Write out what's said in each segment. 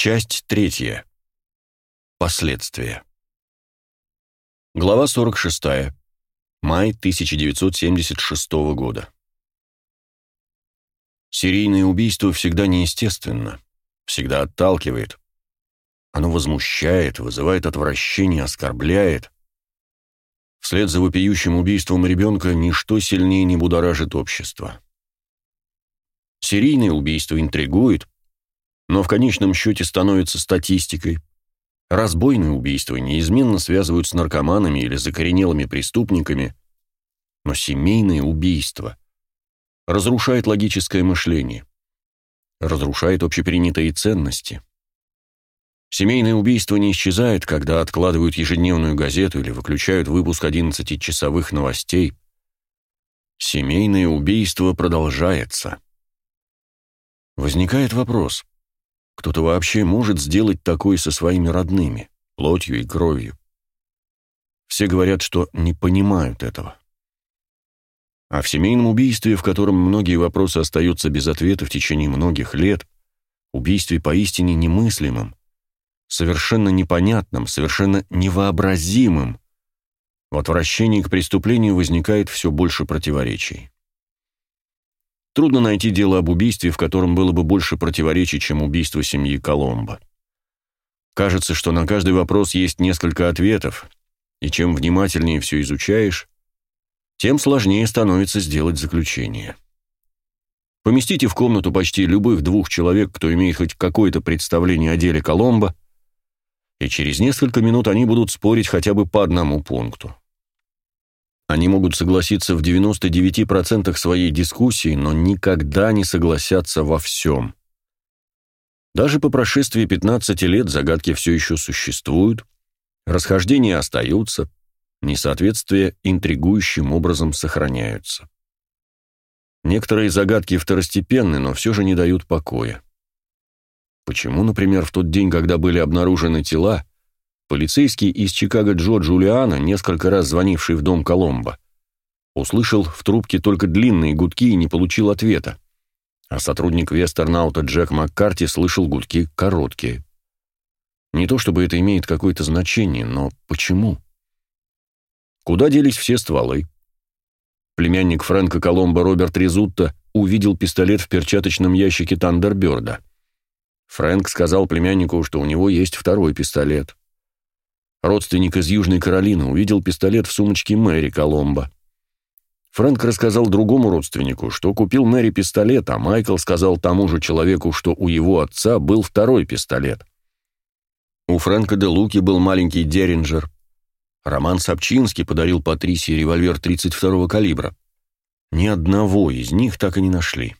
Часть третья. Последствия. Глава 46. Май 1976 года. Серийное убийство всегда неестественно, всегда отталкивает. Оно возмущает, вызывает отвращение, оскорбляет. Вслед за вопиющим убийством ребенка ничто сильнее не будоражит общество. Серийное убийство интригует, но в конечном счете становится статистикой. Разбойные убийства неизменно связывают с наркоманами или закоренелыми преступниками, но семейное убийство разрушает логическое мышление, разрушает общепринятые ценности. Семейное убийство не исчезает, когда откладывают ежедневную газету или выключают выпуск 11-часовых новостей. Семейное убийство продолжается. Возникает вопрос, кто-то вообще может сделать такое со своими родными, плотью и кровью? Все говорят, что не понимают этого. А в семейном убийстве, в котором многие вопросы остаются без ответа в течение многих лет, убийстве поистине немыслимом, совершенно непонятным, совершенно невообразимым, в отвращении к преступлению возникает все больше противоречий. Трудно найти дело об убийстве, в котором было бы больше противоречий, чем убийство семьи Коломбо. Кажется, что на каждый вопрос есть несколько ответов, и чем внимательнее все изучаешь, тем сложнее становится сделать заключение. Поместите в комнату почти любых двух человек, кто имеет хоть какое-то представление о деле Коломбо, и через несколько минут они будут спорить хотя бы по одному пункту. Они могут согласиться в 99% своей дискуссии, но никогда не согласятся во всем. Даже по прошествии 15 лет загадки все еще существуют, расхождения остаются, несоответствия интригующим образом сохраняются. Некоторые загадки второстепенны, но все же не дают покоя. Почему, например, в тот день, когда были обнаружены тела, Полицейский из Чикаго Джо Джулиана, несколько раз звонивший в дом Коломбо, услышал в трубке только длинные гудки и не получил ответа, а сотрудник Вестернаута Джек Маккарти слышал гудки короткие. Не то чтобы это имеет какое-то значение, но почему? Куда делись все стволы? Племянник Фрэнка Коломбо Роберт Резутто увидел пистолет в перчаточном ящике Тандерберда. Фрэнк сказал племяннику, что у него есть второй пистолет. Родственник из Южной Каролины увидел пистолет в сумочке Мэри Коломбо. Фрэнк рассказал другому родственнику, что купил Мэри пистолет, а Майкл сказал тому же человеку, что у его отца был второй пистолет. У Фрэнка де Луки был маленький Деринджер. Роман Сапчинский подарил Патрисии револьвер 32-го калибра. Ни одного из них так и не нашли.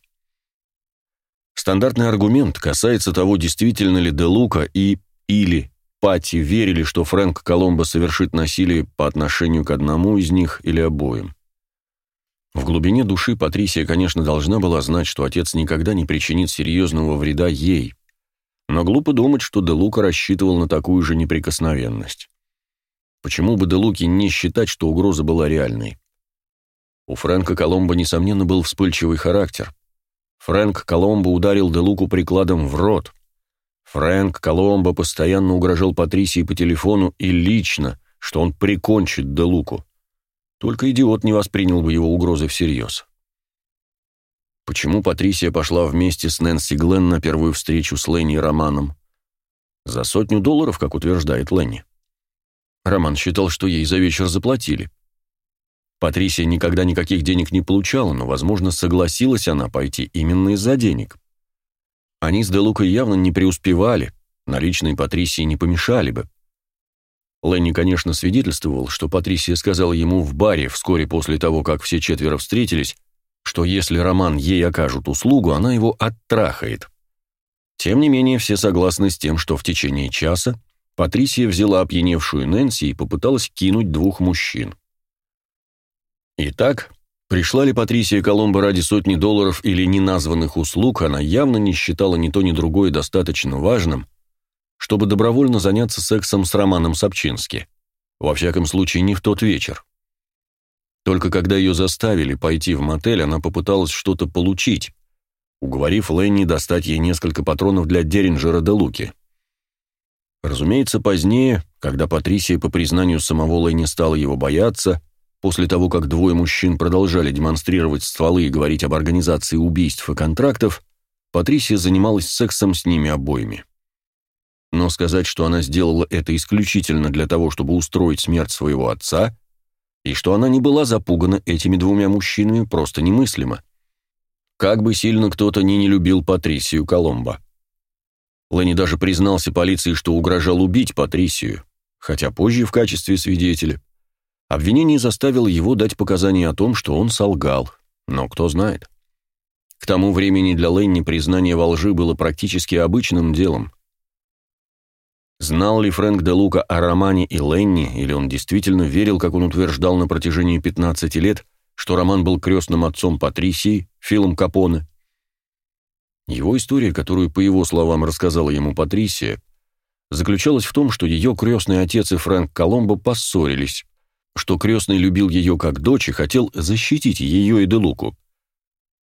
Стандартный аргумент касается того, действительно ли де Лука и или Пати верили, что Фрэнк Коломбо совершит насилие по отношению к одному из них или обоим. В глубине души Патрисия, конечно, должна была знать, что отец никогда не причинит серьезного вреда ей, но глупо думать, что Де Лука рассчитывал на такую же неприкосновенность. Почему бы Де Луки не считать, что угроза была реальной? У Фрэнка Коломбо, несомненно, был вспыльчивый характер. Фрэнк Коломбо ударил Де Луку прикладом в рот, Фрэнк Коломбо постоянно угрожал Патрисии по телефону и лично, что он прикончит Делуку. Только идиот не воспринял бы его угрозы всерьез. Почему Патрисия пошла вместе с Нэнси Гленн на первую встречу с Ленни Романом? За сотню долларов, как утверждает Ленни. Роман считал, что ей за вечер заплатили. Патрисия никогда никаких денег не получала, но, возможно, согласилась она пойти именно из-за денег. Они с Делукой явно не преуспевали, наличные Патрисии не помешали бы. Ленни, конечно, свидетельствовал, что Патрисия сказала ему в баре вскоре после того, как все четверо встретились, что если Роман ей окажут услугу, она его оттрахает. Тем не менее, все согласны с тем, что в течение часа Патрисия взяла опьяневшую Нэнси и попыталась кинуть двух мужчин. Итак, Пришла ли Патрисия Коломбо ради сотни долларов или неназванных услуг, она явно не считала ни то ни другое достаточно важным, чтобы добровольно заняться сексом с Романом Сапчински. Во всяком случае, не в тот вечер. Только когда ее заставили пойти в мотель, она попыталась что-то получить, уговорив Ленни достать ей несколько патронов для Деринджера де Луки. Разумеется, позднее, когда Патрисия по признанию самого Лэйни стала его бояться, после того, как двое мужчин продолжали демонстрировать стволы и говорить об организации убийств и контрактов, Патрисия занималась сексом с ними обоими. Но сказать, что она сделала это исключительно для того, чтобы устроить смерть своего отца, и что она не была запугана этими двумя мужчинами, просто немыслимо. Как бы сильно кто-то ни не любил Патрисию Коломбо. Ленни даже признался полиции, что угрожал убить Патрисию, хотя позже в качестве свидетеля. Обвинение заставило его дать показания о том, что он солгал, но кто знает. К тому времени для Ленни признание во лжи было практически обычным делом. Знал ли Фрэнк де Лука о романе и Ленни, или он действительно верил, как он утверждал на протяжении 15 лет, что роман был крестным отцом Патрисии, Филом Капоне? Его история, которую, по его словам, рассказала ему Патрисия, заключалась в том, что ее крестный отец и Фрэнк Коломбо поссорились, что крестный любил ее как дочь и хотел защитить ее и Делуку.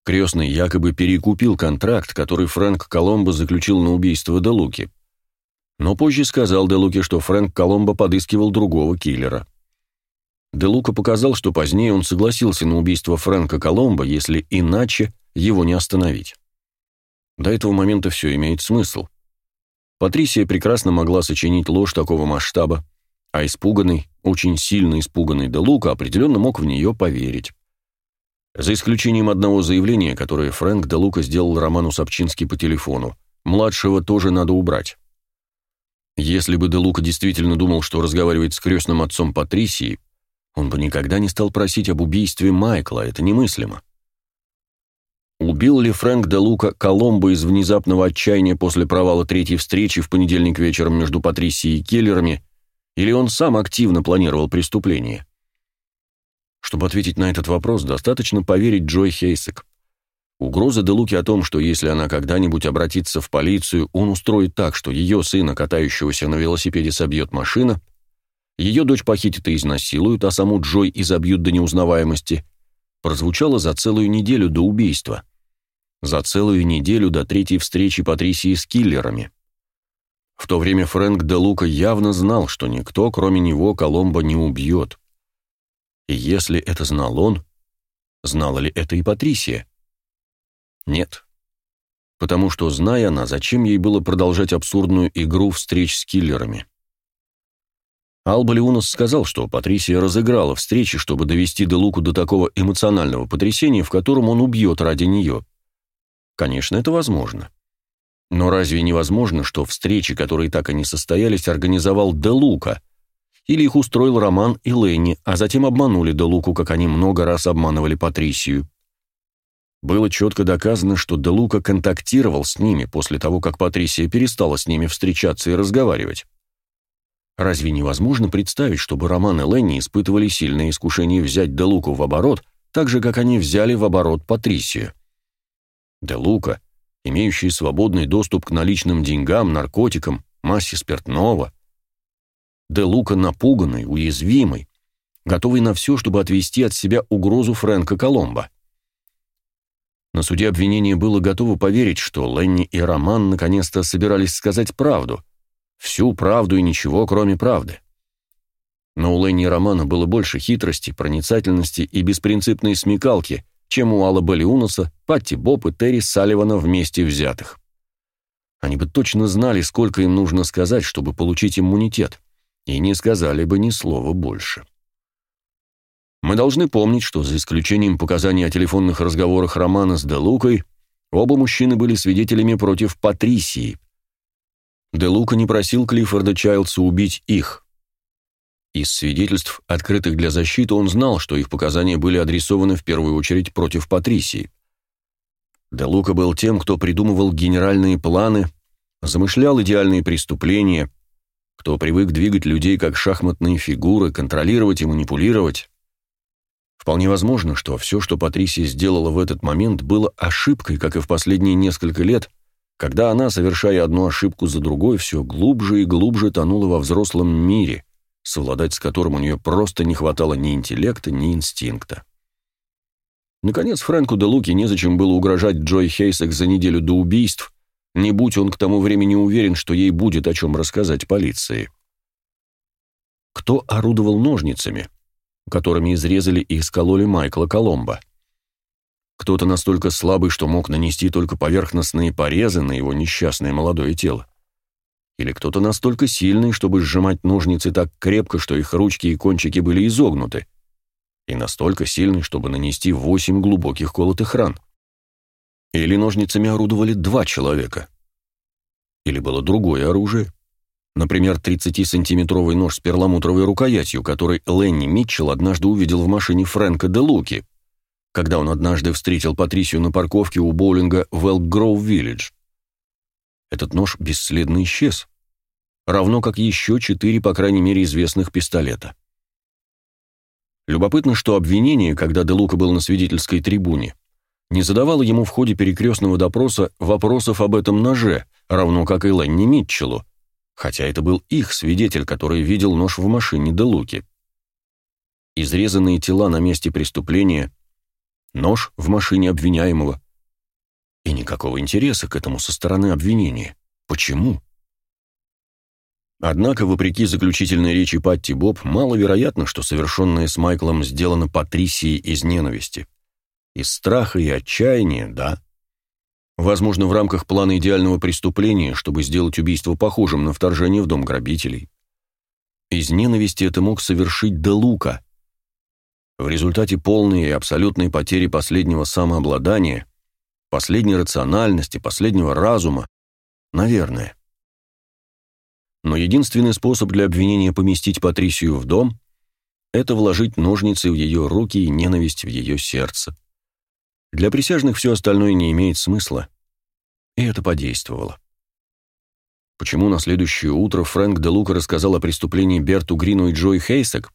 Крестный якобы перекупил контракт, который Фрэнк Коломбо заключил на убийство Делуки. Но позже сказал Делуке, что Фрэнк Коломбо подыскивал другого киллера. Делука показал, что позднее он согласился на убийство Фрэнка Коломбо, если иначе его не остановить. До этого момента все имеет смысл. Патрисия прекрасно могла сочинить ложь такого масштаба, а испуганный, очень сильно испуганный Делука определенно мог в нее поверить. За исключением одного заявления, которое Фрэнк Делука сделал Роману Сапчински по телефону. Младшего тоже надо убрать. Если бы Делука действительно думал, что разговаривает с крестным отцом Патрисии, он бы никогда не стал просить об убийстве Майкла, это немыслимо. Убил ли Фрэнк де Лука Коломбо из внезапного отчаяния после провала третьей встречи в понедельник вечером между Патрисией и Келлерами, или он сам активно планировал преступление? Чтобы ответить на этот вопрос, достаточно поверить Джой Хейсек. Угроза де Луки о том, что если она когда-нибудь обратится в полицию, он устроит так, что ее сына, катающегося на велосипеде, собьет машина, ее дочь похитит и изнасилуют, а саму Джой изобьют до неузнаваемости, прозвучала за целую неделю до убийства за целую неделю до третьей встречи Патрисии с киллерами. В то время Фрэнк де Лука явно знал, что никто, кроме него, Коломбо не убьет. И если это знал он, знала ли это и Патрисия? Нет. Потому что, зная она, зачем ей было продолжать абсурдную игру встреч с киллерами? Алба Леунос сказал, что Патрисия разыграла встречи, чтобы довести Делуку до такого эмоционального потрясения, в котором он убьет ради нее. Конечно, это возможно. Но разве невозможно, что встречи, которые так и не состоялись, организовал Де Лука? Или их устроил Роман и Ленни, а затем обманули Де Луку, как они много раз обманывали Патрисию? Было четко доказано, что Де Лука контактировал с ними после того, как Патрисия перестала с ними встречаться и разговаривать. Разве невозможно представить, чтобы Роман и Ленни испытывали сильное искушение взять Де Луку в оборот, так же, как они взяли в оборот Патрисию? Де Лука, имеющий свободный доступ к наличным деньгам, наркотикам, массе спиртного. Де Лука напуганный, уязвимый, готовый на все, чтобы отвести от себя угрозу Фрэнка Коломбо. На суде обвинение было готово поверить, что Ленни и Роман наконец-то собирались сказать правду. Всю правду и ничего, кроме правды. Но у Ленни и Романа было больше хитрости, проницательности и беспринципной смекалки, чем у Алла Балиунаса, Патти Боб и Терри Салливана вместе взятых. Они бы точно знали, сколько им нужно сказать, чтобы получить иммунитет, и не сказали бы ни слова больше. Мы должны помнить, что за исключением показаний о телефонных разговорах Романа с Делукой, оба мужчины были свидетелями против Патрисии. Делука не просил Клиффорда Чайлдса убить их. Из свидетельств, открытых для защиты, он знал, что их показания были адресованы в первую очередь против Патрисии. Де Лука был тем, кто придумывал генеральные планы, замышлял идеальные преступления, кто привык двигать людей как шахматные фигуры, контролировать и манипулировать. Вполне возможно, что все, что Патрисия сделала в этот момент, было ошибкой, как и в последние несколько лет, когда она, совершая одну ошибку за другой, все глубже и глубже тонула во взрослом мире – совладать с которым у нее просто не хватало ни интеллекта, ни инстинкта. Наконец, Фрэнку де Луки незачем было угрожать Джой Хейсек за неделю до убийств, не будь он к тому времени уверен, что ей будет о чем рассказать полиции. Кто орудовал ножницами, которыми изрезали и искололи Майкла Коломбо? Кто-то настолько слабый, что мог нанести только поверхностные порезы на его несчастное молодое тело. Или кто-то настолько сильный, чтобы сжимать ножницы так крепко, что их ручки и кончики были изогнуты, и настолько сильный, чтобы нанести восемь глубоких колотых ран. Или ножницами орудовали два человека. Или было другое оружие. Например, 30-сантиметровый нож с перламутровой рукоятью, который Ленни Митчелл однажды увидел в машине Фрэнка де Луки, когда он однажды встретил Патрисию на парковке у боулинга в Элк-Гроув-Виллидж. Этот нож бесследно исчез, равно как еще четыре, по крайней мере, известных пистолета. Любопытно, что обвинение, когда Де Лука был на свидетельской трибуне, не задавало ему в ходе перекрестного допроса вопросов об этом ноже, равно как и Ленни Митчеллу, хотя это был их свидетель, который видел нож в машине Де Луки. Изрезанные тела на месте преступления, нож в машине обвиняемого. И никакого интереса к этому со стороны обвинения. Почему? Однако, вопреки заключительной речи Патти Боб, маловероятно, что совершенное с Майклом сделано Патрисией из ненависти. Из страха и отчаяния, да. Возможно, в рамках плана идеального преступления, чтобы сделать убийство похожим на вторжение в дом грабителей. Из ненависти это мог совершить Де Лука. В результате полной и абсолютной потери последнего самообладания, последней рациональности, последнего разума, наверное. Но единственный способ для обвинения поместить Патрисию в дом – это вложить ножницы в ее руки и ненависть в ее сердце. Для присяжных все остальное не имеет смысла. И это подействовало. Почему на следующее утро Фрэнк де Лука рассказал о преступлении Берту Грину и Джой Хейсек?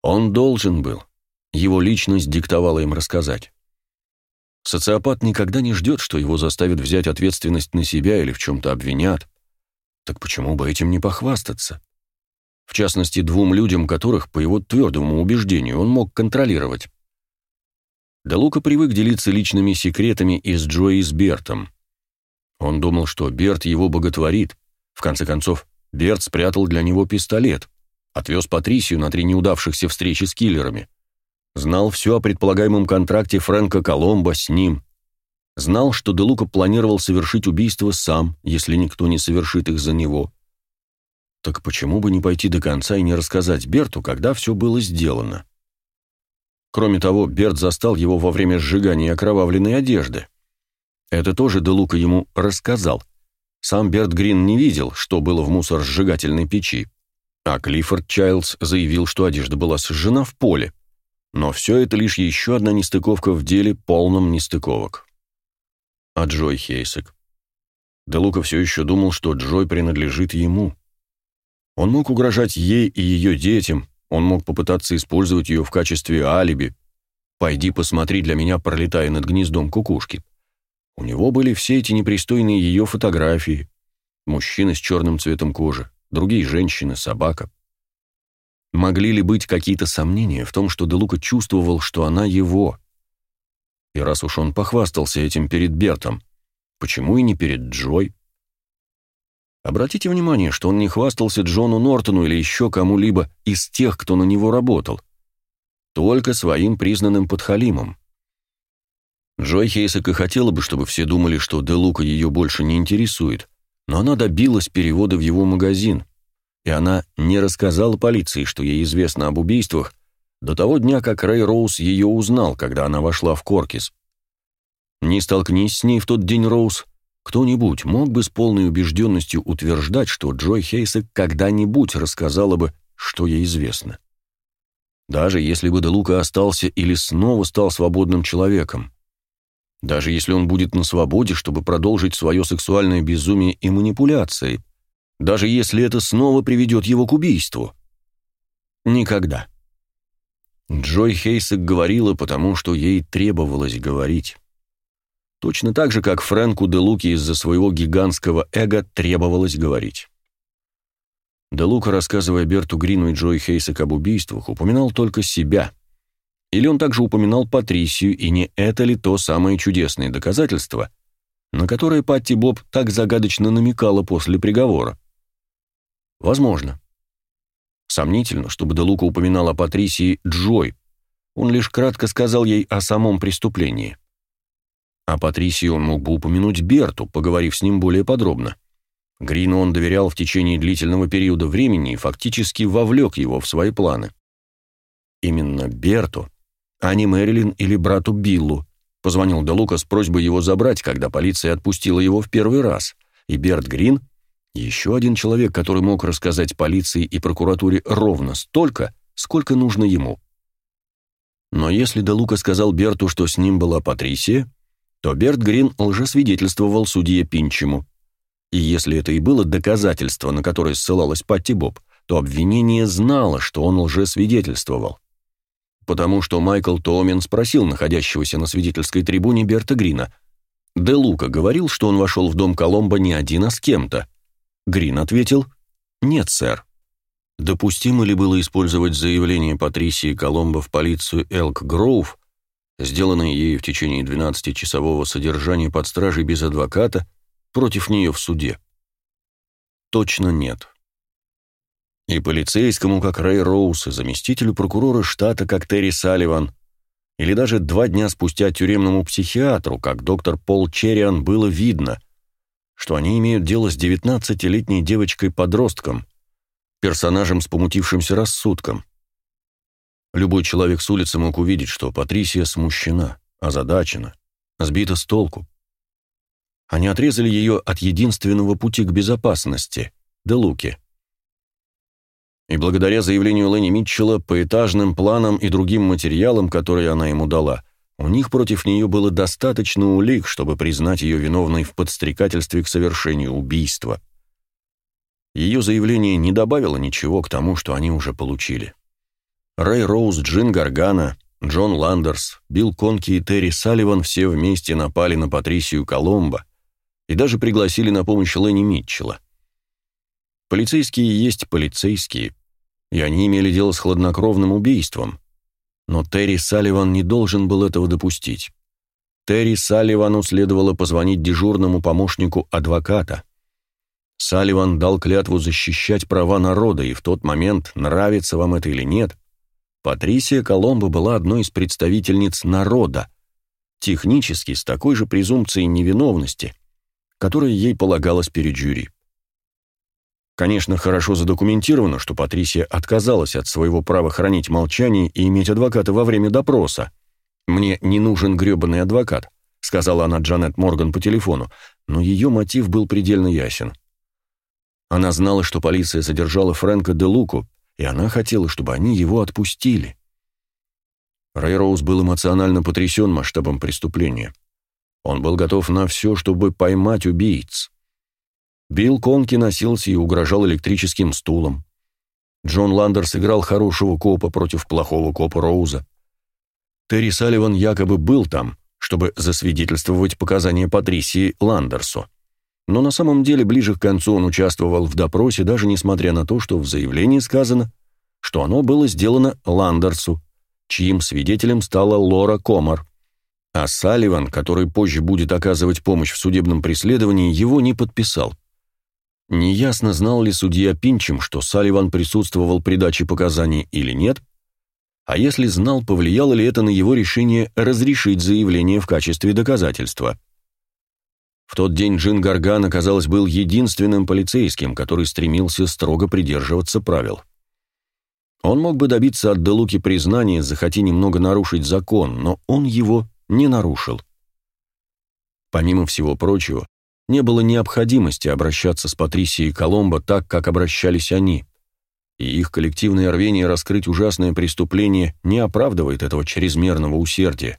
Он должен был. Его личность диктовала им рассказать. Социопат никогда не ждет, что его заставят взять ответственность на себя или в чем-то обвинят. Так почему бы этим не похвастаться? В частности, двум людям, которых, по его твердому убеждению, он мог контролировать. Да Лука привык делиться личными секретами и с Джои и с Бертом. Он думал, что Берт его боготворит. В конце концов, Берт спрятал для него пистолет, отвез Патрисию на три неудавшихся встречи с киллерами. Знал все о предполагаемом контракте Фрэнка Коломбо с ним, Знал, что Делука планировал совершить убийство сам, если никто не совершит их за него. Так почему бы не пойти до конца и не рассказать Берту, когда все было сделано? Кроме того, Берт застал его во время сжигания окровавленной одежды. Это тоже Делука ему рассказал. Сам Берт Грин не видел, что было в мусоросжигательной печи. А Клиффорд Чайлдс заявил, что одежда была сожжена в поле. Но все это лишь еще одна нестыковка в деле, полном нестыковок а Джой Хейсек. Де Лука все еще думал, что Джой принадлежит ему. Он мог угрожать ей и ее детям, он мог попытаться использовать ее в качестве алиби. «Пойди посмотри для меня, пролетая над гнездом кукушки». У него были все эти непристойные ее фотографии. Мужчины с черным цветом кожи, другие женщины, собака. Могли ли быть какие-то сомнения в том, что Делука чувствовал, что она его? И раз уж он похвастался этим перед Бертом, почему и не перед Джой? Обратите внимание, что он не хвастался Джону Нортону или еще кому-либо из тех, кто на него работал. Только своим признанным подхалимом. Джой Хейсек и хотела бы, чтобы все думали, что Де Лука ее больше не интересует, но она добилась перевода в его магазин, и она не рассказала полиции, что ей известно об убийствах, до того дня, как Рэй Роуз ее узнал, когда она вошла в Коркис. Не столкнись с ней в тот день, Роуз, кто-нибудь мог бы с полной убежденностью утверждать, что Джой Хейсек когда-нибудь рассказала бы, что ей известно. Даже если бы Делука остался или снова стал свободным человеком. Даже если он будет на свободе, чтобы продолжить свое сексуальное безумие и манипуляции. Даже если это снова приведет его к убийству. Никогда. Джой Хейсек говорила, потому что ей требовалось говорить. Точно так же, как Фрэнку де Луке из-за своего гигантского эго требовалось говорить. Де Лука, рассказывая Берту Грину и Джой Хейсек об убийствах, упоминал только себя. Или он также упоминал Патрисию, и не это ли то самое чудесное доказательство, на которое Патти Боб так загадочно намекала после приговора? Возможно. Сомнительно, чтобы Делука упоминал о Патрисии Джой. Он лишь кратко сказал ей о самом преступлении. О Патрисии он мог бы упомянуть Берту, поговорив с ним более подробно. Грину он доверял в течение длительного периода времени и фактически вовлек его в свои планы. Именно Берту, а не Мэрилин или брату Биллу, позвонил Делука с просьбой его забрать, когда полиция отпустила его в первый раз, и Берт Грин — еще один человек, который мог рассказать полиции и прокуратуре ровно столько, сколько нужно ему. Но если Делука сказал Берту, что с ним была Патрисия, то Берт Грин лжесвидетельствовал судье Пинчему. И если это и было доказательство, на которое ссылалась Патти Боб, то обвинение знало, что он лжесвидетельствовал. Потому что Майкл Томин спросил находящегося на свидетельской трибуне Берта Грина, «Де Лука говорил, что он вошел в дом Коломбо не один, а с кем-то?» Грин ответил, «Нет, сэр». Допустимо ли было использовать заявление Патрисии Коломбо в полицию Элк Гроув сделанное ею в течение 12-часового содержания под стражей без адвоката, против нее в суде? Точно нет. И полицейскому, как Рэй Роуз, и заместителю прокурора штата, как Терри Салливан, или даже два дня спустя тюремному психиатру, как доктор Пол Черриан, было видно, что они имеют дело с 19-летней девочкой-подростком, персонажем с помутившимся рассудком. Любой человек с улицы мог увидеть, что Патрисия смущена, озадачена, сбита с толку. Они отрезали ее от единственного пути к безопасности — до Луки. И благодаря заявлению Ленни Митчелла, поэтажным планам и другим материалам, которые она ему дала, у них против нее было достаточно улик, чтобы признать ее виновной в подстрекательстве к совершению убийства. Ее заявление не добавило ничего к тому, что они уже получили. Рэй Роуз, Джин Гаргана, Джон Ландерс, Билл Конки и Терри Салливан все вместе напали на Патрисию Коломбо и даже пригласили на помощь Ленни Митчелла. Полицейские есть полицейские, и они имели дело с хладнокровным убийством. Но Терри Салливан не должен был этого допустить. Терри Салливану следовало позвонить дежурному помощнику адвоката. Салливан дал клятву защищать права народа, и в тот момент, нравится вам это или нет, Патрисия Коломбо была одной из представительниц народа, технически с такой же презумпцией невиновности, которая ей полагалась перед жюри. Конечно, хорошо задокументировано, что Патрисия отказалась от своего права хранить молчание и иметь адвоката во время допроса. «Мне не нужен грёбаный адвокат», — сказала она Джанет Морган по телефону, но ее мотив был предельно ясен. Она знала, что полиция задержала Фрэнка де Луку, и она хотела, чтобы они его отпустили. Рэй Роуз был эмоционально потрясен масштабом преступления. Он был готов на все, чтобы поймать убийц. Билл Конки носился и угрожал электрическим стулом. Джон Ландерс играл хорошего копа против плохого копа Роуза. Терри Салливан якобы был там, чтобы засвидетельствовать показания Патрисии Ландерсу. Но на самом деле ближе к концу он участвовал в допросе, даже несмотря на то, что в заявлении сказано, что оно было сделано Ландерсу, чьим свидетелем стала Лора Комар. А Салливан, который позже будет оказывать помощь в судебном преследовании, его не подписал. Неясно, знал ли судья Пинчем, что Салливан присутствовал при даче показаний или нет, а если знал, повлияло ли это на его решение разрешить заявление в качестве доказательства. В тот день Джин Гарган, оказалось, был единственным полицейским, который стремился строго придерживаться правил. Он мог бы добиться от Делуки признания, захоти немного нарушить закон, но он его не нарушил. Помимо всего прочего, не было необходимости обращаться с Патрисией Коломбо так, как обращались они, и их коллективное рвение раскрыть ужасное преступление не оправдывает этого чрезмерного усердия.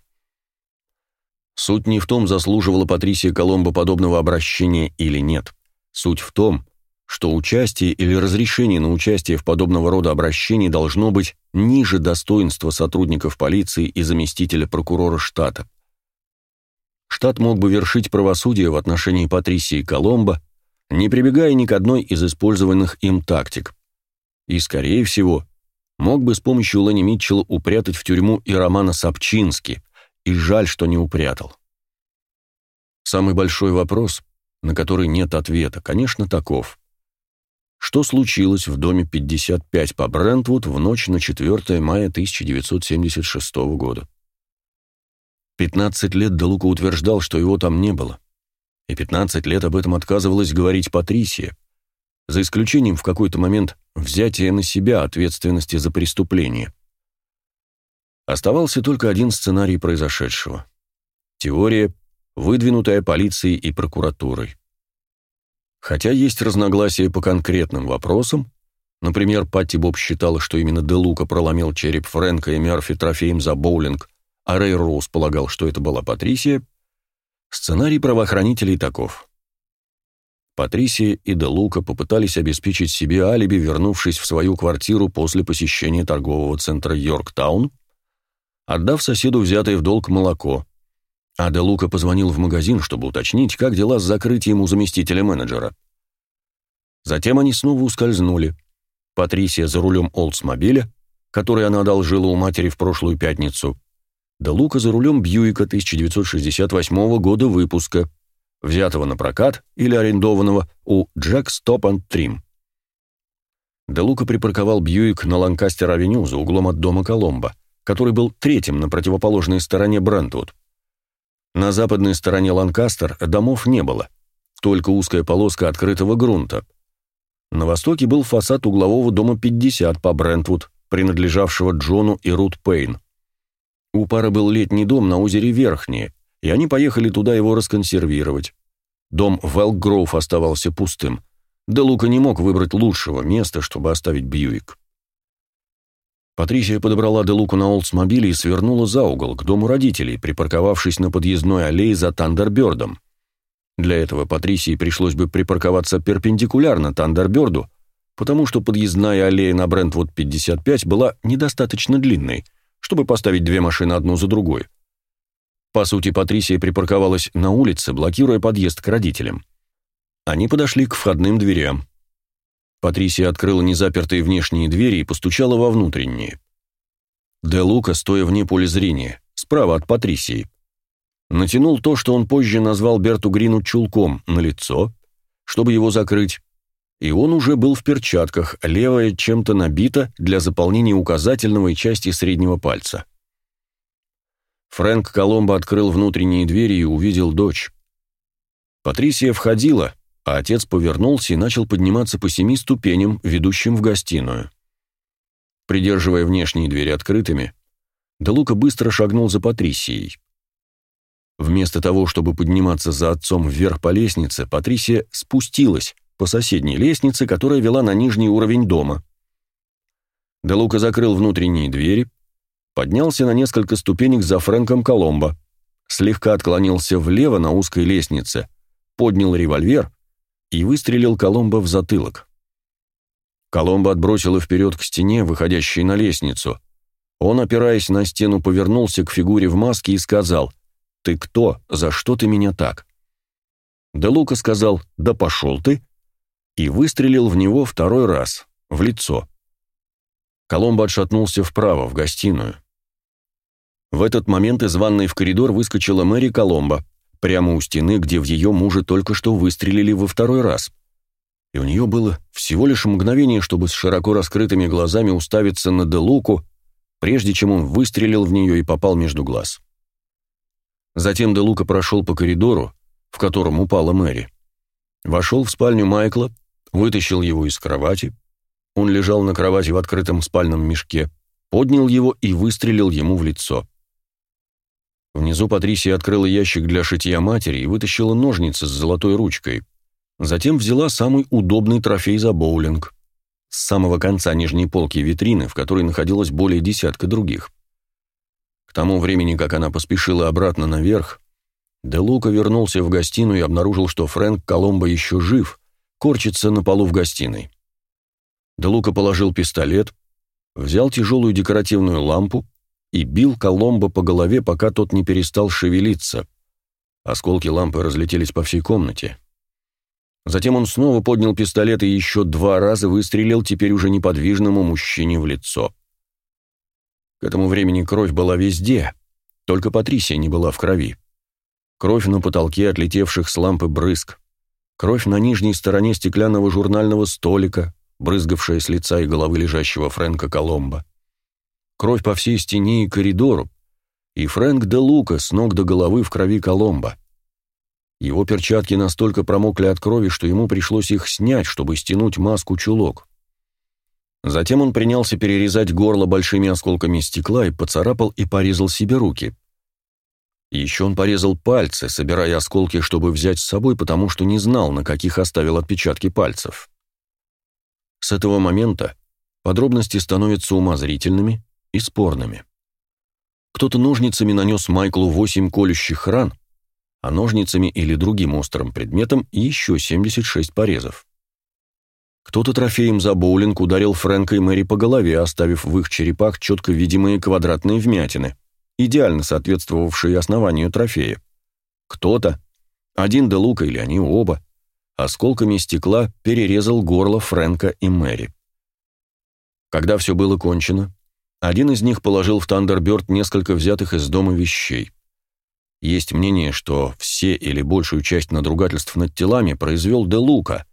Суть не в том, заслуживала Патрисия Коломбо подобного обращения или нет. Суть в том, что участие или разрешение на участие в подобного рода обращении должно быть ниже достоинства сотрудников полиции и заместителя прокурора штата. Штат мог бы вершить правосудие в отношении Патрисии Коломбо, не прибегая ни к одной из использованных им тактик. И, скорее всего, мог бы с помощью Ленни Митчелла упрятать в тюрьму и Романа Сапчински, и жаль, что не упрятал. Самый большой вопрос, на который нет ответа, конечно, таков. Что случилось в доме 55 по Брентвуд в ночь на 4 мая 1976 года? 15 лет Делука утверждал, что его там не было. И 15 лет об этом отказывалась говорить Патрисия, за исключением в какой-то момент взятия на себя ответственности за преступление. Оставался только один сценарий произошедшего. Теория, выдвинутая полицией и прокуратурой. Хотя есть разногласия по конкретным вопросам, например, Патти Боб считала, что именно Де Лука проломил череп Фрэнка и Мерфи трофеем за боулинг, а Рэй Роуз полагал, что это была Патрисия, сценарий правоохранителей таков. Патрисия и Де Лука попытались обеспечить себе алиби, вернувшись в свою квартиру после посещения торгового центра Йорктаун, отдав соседу взятое в долг молоко, а Де Лука позвонил в магазин, чтобы уточнить, как дела с закрытием у заместителя менеджера. Затем они снова ускользнули. Патрисия за рулем Олдсмобиля, который она одолжила у матери в прошлую пятницу, Де Лука за рулем Бьюика 1968 года выпуска, взятого на прокат или арендованного у Джек Стоп and Trim. Де Лука припарковал Бьюик на Ланкастер-авеню за углом от дома Коломбо, который был третьим на противоположной стороне Брентвуд. На западной стороне Ланкастер домов не было, только узкая полоска открытого грунта. На востоке был фасад углового дома 50 по Брентвуд, принадлежавшего Джону и Рут Пейн. У пары был летний дом на озере Верхнее, и они поехали туда его расконсервировать. Дом Велгроув оставался пустым. Де Лука не мог выбрать лучшего места, чтобы оставить Бьюик. Патрисия подобрала Де Луку на Олдсмобиле и свернула за угол, к дому родителей, припарковавшись на подъездной аллее за Тандербердом. Для этого Патрисии пришлось бы припарковаться перпендикулярно Тандерберду, потому что подъездная аллея на Брентвуд 55 была недостаточно длинной, чтобы поставить две машины одну за другой. По сути, Патрисия припарковалась на улице, блокируя подъезд к родителям. Они подошли к входным дверям. Патрисия открыла незапертые внешние двери и постучала во внутренние. Де Лука, стоя вне поля зрения, справа от Патрисии, натянул то, что он позже назвал Берту Грину чулком, на лицо, чтобы его закрыть, и он уже был в перчатках, левая чем-то набита для заполнения указательного и части среднего пальца. Фрэнк Коломбо открыл внутренние двери и увидел дочь. Патрисия входила, а отец повернулся и начал подниматься по семи ступеням, ведущим в гостиную. Придерживая внешние двери открытыми, Делука быстро шагнул за Патрисией. Вместо того, чтобы подниматься за отцом вверх по лестнице, Патрисия спустилась по соседней лестнице, которая вела на нижний уровень дома. Делука закрыл внутренние двери, поднялся на несколько ступенек за Фрэнком Коломбо, слегка отклонился влево на узкой лестнице, поднял револьвер и выстрелил Коломбо в затылок. Коломбо отбросило вперед к стене, выходящей на лестницу. Он, опираясь на стену, повернулся к фигуре в маске и сказал «Ты кто? За что ты меня так?» Де Лука сказал «Да пошел ты!» И выстрелил в него второй раз, в лицо. Коломбо отшатнулся вправо, в гостиную. В этот момент из ванной в коридор выскочила Мэри Коломбо, прямо у стены, где в ее муже только что выстрелили во второй раз. И у нее было всего лишь мгновение, чтобы с широко раскрытыми глазами уставиться на Делуку, прежде чем он выстрелил в нее и попал между глаз. Затем Делука прошел по коридору, в котором упала Мэри. Вошел в спальню Майкла, вытащил его из кровати. Он лежал на кровати в открытом спальном мешке, поднял его и выстрелил ему в лицо. Внизу Патрисия открыла ящик для шитья матери и вытащила ножницы с золотой ручкой. Затем взяла самый удобный трофей за боулинг. С самого конца нижней полки витрины, в которой находилось более десятка других. К тому времени, как она поспешила обратно наверх, Де Лука вернулся в гостиную и обнаружил, что Фрэнк Коломбо еще жив, корчится на полу в гостиной. Де Лука положил пистолет, взял тяжелую декоративную лампу, и бил Коломбо по голове, пока тот не перестал шевелиться. Осколки лампы разлетелись по всей комнате. Затем он снова поднял пистолет и еще два раза выстрелил теперь уже неподвижному мужчине в лицо. К этому времени кровь была везде, только Патрисия не была в крови. кровь на потолке отлетевших с лампы брызг, кровь на нижней стороне стеклянного журнального столика, брызгавшая с лица и головы лежащего Фрэнка Коломбо, кровь по всей стене и коридору, и Фрэнк де Лука с ног до головы в крови Коломбо. Его перчатки настолько промокли от крови, что ему пришлось их снять, чтобы стянуть маску-чулок. Затем он принялся перерезать горло большими осколками стекла и поцарапал и порезал себе руки. Еще он порезал пальцы, собирая осколки, чтобы взять с собой, потому что не знал, на каких оставил отпечатки пальцев. С этого момента подробности становятся умозрительными и спорными. Кто-то ножницами нанес Майклу восемь колющих ран, а ножницами или другим острым предметом еще 76 порезов. Кто-то трофеем за боулинг ударил Фрэнка и Мэри по голове, оставив в их черепах четко видимые квадратные вмятины, идеально соответствовавшие основанию трофея. Кто-то, один де Лука или они оба, осколками стекла перерезал горло Фрэнка и Мэри. Когда все было кончено, один из них положил в Тандерберт несколько взятых из дома вещей. Есть мнение, что все или большую часть надругательств над телами произвел Де Лука,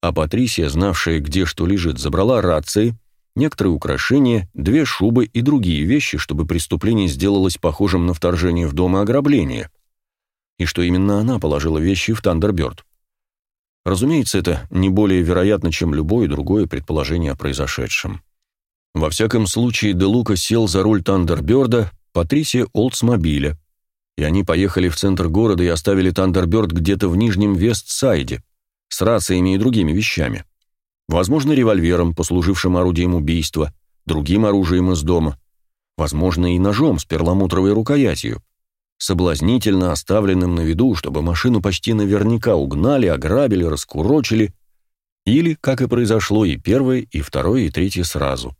а Патрисия, знавшая, где что лежит, забрала рации, некоторые украшения, две шубы и другие вещи, чтобы преступление сделалось похожим на вторжение в дом и ограбление, и что именно она положила вещи в Тандерберд. Разумеется, это не более вероятно, чем любое другое предположение о произошедшем. Во всяком случае, Де Лука сел за руль Тандерберда, Патрисия Олдсмобиля, и они поехали в центр города и оставили Тандерберд где-то в Нижнем Вестсайде, с рациями и другими вещами. Возможно, револьвером, послужившим орудием убийства, другим оружием из дома, возможно, и ножом с перламутровой рукоятью, соблазнительно оставленным на виду, чтобы машину почти наверняка угнали, ограбили, раскурочили, или, как и произошло, и первое, и второе, и третье сразу.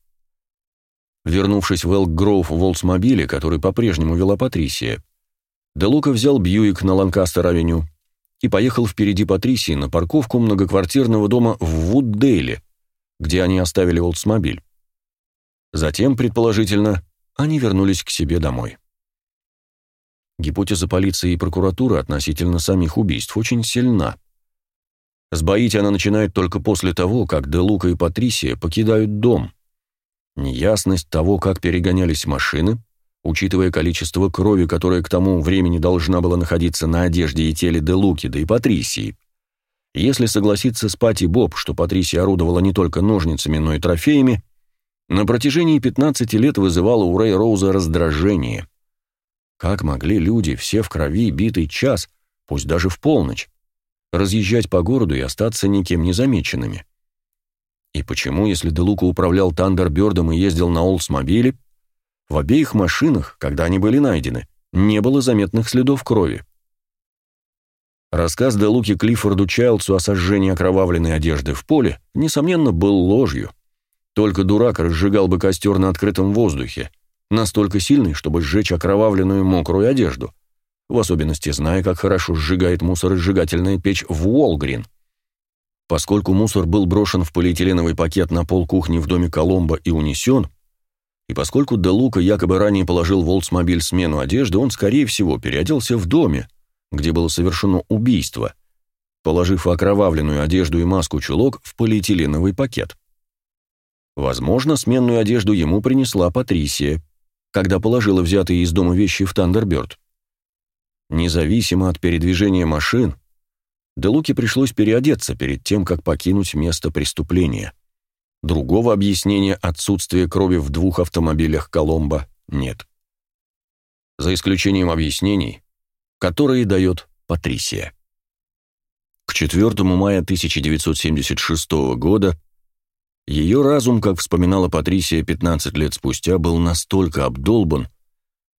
Вернувшись в Элк-Гроув в Олдсмобиле, который по-прежнему вела Патрисия, Делука взял Бьюик на Ланкастер-авеню и поехал впереди Патрисии на парковку многоквартирного дома в Вуддейле, где они оставили Олдсмобиль. Затем, предположительно, они вернулись к себе домой. Гипотеза полиции и прокуратуры относительно самих убийств очень сильна. Сбоить она начинает только после того, как Де Лука и Патрисия покидают дом. Неясность того, как перегонялись машины, учитывая количество крови, которая к тому времени должна была находиться на одежде и теле Де Луки, да и Патрисии. Если согласиться с Пати Боб, что Патрисия орудовала не только ножницами, но и трофеями, на протяжении 15 лет вызывало у Рэй Роуза раздражение. Как могли люди, все в крови, битый час, пусть даже в полночь, разъезжать по городу и остаться никем незамеченными? И почему, если Делука управлял Тандербердом и ездил на Олдсмобиле, в обеих машинах, когда они были найдены, не было заметных следов крови? Рассказ Делуки Клиффорду Чайлдсу о сожжении окровавленной одежды в поле, несомненно, был ложью. Только дурак разжигал бы костер на открытом воздухе, настолько сильный, чтобы сжечь окровавленную мокрую одежду, в особенности зная, как хорошо сжигает мусоросжигательная печь в Уолгрин. Поскольку мусор был брошен в полиэтиленовый пакет на пол кухни в доме Коломбо и унесен, и поскольку Де Лука якобы ранее положил в Олдсмобиль смену одежды, он, скорее всего, переоделся в доме, где было совершено убийство, положив окровавленную одежду и маску-чулок в полиэтиленовый пакет. Возможно, сменную одежду ему принесла Патрисия, когда положила взятые из дома вещи в Тандерберт. Независимо от передвижения машин, Делуке пришлось переодеться перед тем, как покинуть место преступления. Другого объяснения отсутствия крови в двух автомобилях Коломбо нет. За исключением объяснений, которые дает Патрисия. К 4 мая 1976 года ее разум, как вспоминала Патрисия 15 лет спустя, был настолько обдолбан,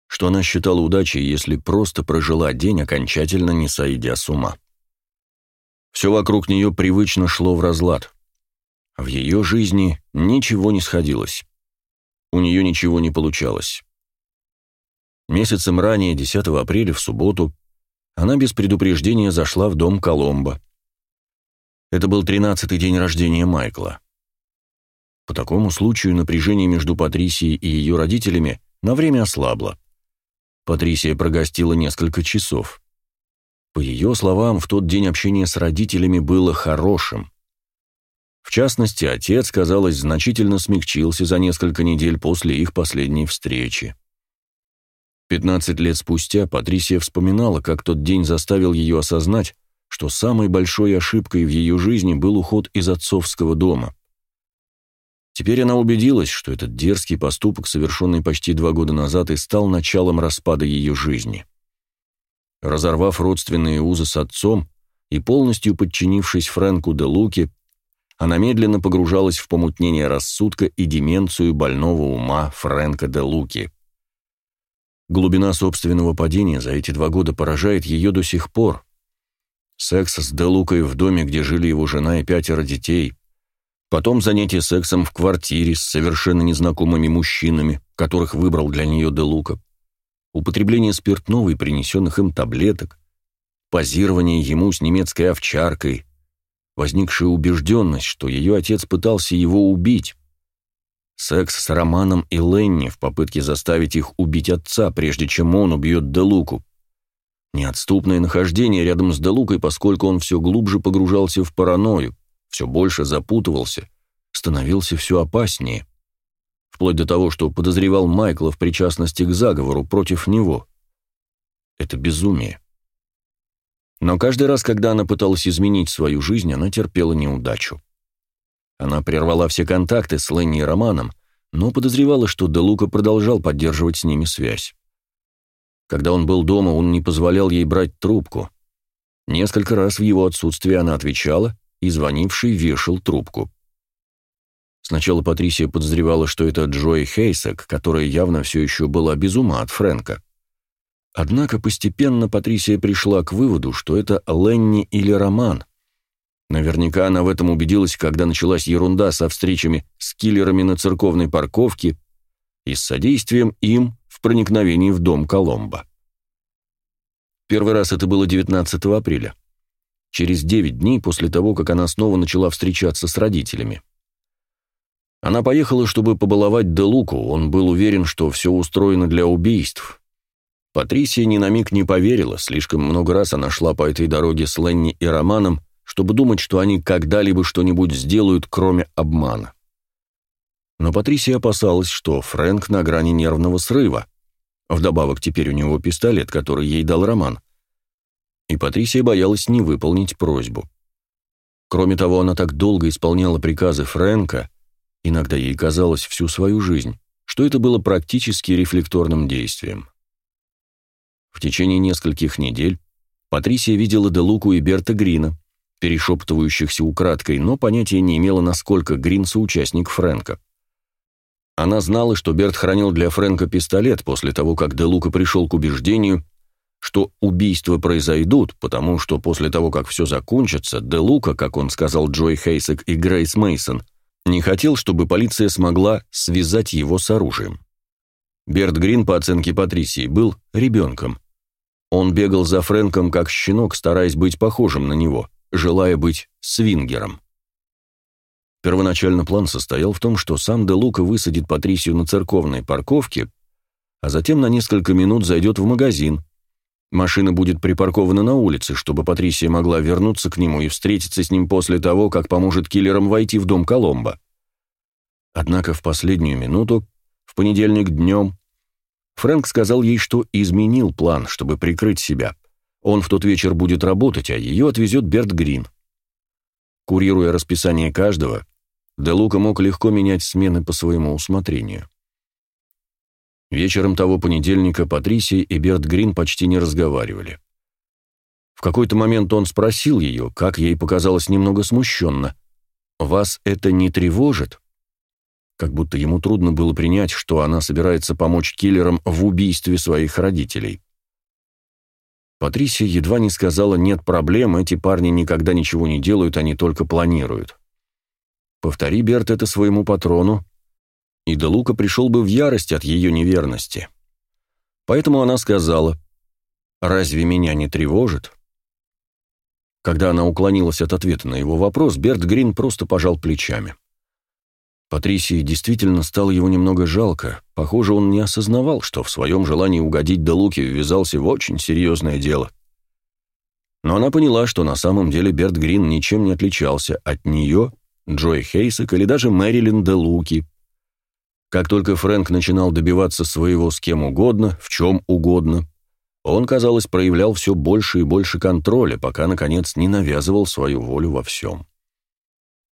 что она считала удачей, если просто прожила день, окончательно не сойдя с ума. Все вокруг нее привычно шло в разлад. В ее жизни ничего не сходилось. У нее ничего не получалось. Месяцем ранее, 10 апреля, в субботу, она без предупреждения зашла в дом Коломбо. Это был тринадцатый день рождения Майкла. По такому случаю напряжение между Патрисией и ее родителями на время ослабло. Патрисия прогостила несколько часов. По ее словам, в тот день общение с родителями было хорошим. В частности, отец, казалось, значительно смягчился за несколько недель после их последней встречи. Пятнадцать лет спустя Патрисия вспоминала, как тот день заставил ее осознать, что самой большой ошибкой в ее жизни был уход из отцовского дома. Теперь она убедилась, что этот дерзкий поступок, совершенный почти два года назад, и стал началом распада ее жизни. Разорвав родственные узы с отцом и полностью подчинившись Фрэнку де Луке, она медленно погружалась в помутнение рассудка и деменцию больного ума Фрэнка де Луки. Глубина собственного падения за эти два года поражает ее до сих пор. Секс с де Лукой в доме, где жили его жена и пятеро детей. Потом занятие сексом в квартире с совершенно незнакомыми мужчинами, которых выбрал для нее де Лука. Употребление спиртного и принесенных им таблеток. Позирование ему с немецкой овчаркой, возникшая убежденность, что ее отец пытался его убить. Секс с Романом и Ленни в попытке заставить их убить отца, прежде чем он убьет Делуку. Неотступное нахождение рядом с Делукой, поскольку он все глубже погружался в паранойю, все больше запутывался, становился все опаснее. Вплоть до того, что подозревал Майкла в причастности к заговору против него. Это безумие. Но каждый раз, когда она пыталась изменить свою жизнь, она терпела неудачу. Она прервала все контакты с Ленни и Романом, но подозревала, что Делука продолжал поддерживать с ними связь. Когда он был дома, он не позволял ей брать трубку. Несколько раз в его отсутствие она отвечала, и звонивший вешал трубку. Сначала Патрисия подозревала, что это Джой Хейсек, которая явно все еще была без ума от Фрэнка. Однако постепенно Патрисия пришла к выводу, что это Ленни или Роман. Наверняка она в этом убедилась, когда началась ерунда со встречами с киллерами на церковной парковке и с содействием им в проникновении в дом Коломбо. Первый раз это было 19 апреля, через 9 дней после того, как она снова начала встречаться с родителями. Она поехала, чтобы побаловать Делуку, он был уверен, что все устроено для убийств. Патрисия ни на миг не поверила, слишком много раз она шла по этой дороге с Ленни и Романом, чтобы думать, что они когда-либо что-нибудь сделают, кроме обмана. Но Патрисия опасалась, что Фрэнк на грани нервного срыва. Вдобавок теперь у него пистолет, который ей дал Роман. И Патрисия боялась не выполнить просьбу. Кроме того, она так долго исполняла приказы Фрэнка, иногда ей казалось всю свою жизнь, что это было практически рефлекторным действием. В течение нескольких недель Патрисия видела Делуку и Берта Грина, перешептывающихся украдкой, но понятия не имела, насколько Грин соучастник Фрэнка. Она знала, что Берт хранил для Фрэнка пистолет после того, как Делука пришел к убеждению, что убийства произойдут, потому что после того, как все закончится, Делука, как он сказал Джой Хейсек и Грейс Мейсон, не хотел, чтобы полиция смогла связать его с оружием. Берт Грин, по оценке Патрисии, был ребенком, он бегал за Фрэнком как щенок, стараясь быть похожим на него, желая быть свингером. Первоначально план состоял в том, что сам Де Лука высадит Патрисию на церковной парковке, а затем на несколько минут зайдет в магазин. Машина будет припаркована на улице, чтобы Патрисия могла вернуться к нему и встретиться с ним после того, как поможет киллерам войти в дом Коломбо. Однако в последнюю минуту, в понедельник днем, Фрэнк сказал ей, что изменил план, чтобы прикрыть себя. Он в тот вечер будет работать, а ее отвезет Берт Грин. Курируя расписание каждого, Де Лука мог легко менять смены по своему усмотрению. Вечером того понедельника Патрисия и Берт Грин почти не разговаривали. В какой-то момент он спросил ее, как ей показалось немного смущенно. «Вас это не тревожит?» Как будто ему трудно было принять, что она собирается помочь киллерам в убийстве своих родителей. Патрисия едва не сказала «нет проблем, эти парни никогда ничего не делают, они только планируют». Повтори, Берт, это своему патрону, и Де Лука пришел бы в ярость от ее неверности. Поэтому она сказала «разве меня не тревожит?» Когда она уклонилась от ответа на его вопрос, Берт Грин просто пожал плечами. Патрисии действительно стало его немного жалко. Похоже, он не осознавал, что в своем желании угодить Делуке ввязался в очень серьезное дело. Но она поняла, что на самом деле Берт Грин ничем не отличался от нее, Джой Хейсек или даже Мэрилин де Луки. Как только Фрэнк начинал добиваться своего с кем угодно, в чем угодно, он, казалось, проявлял все больше и больше контроля, пока, наконец, не навязывал свою волю во всем.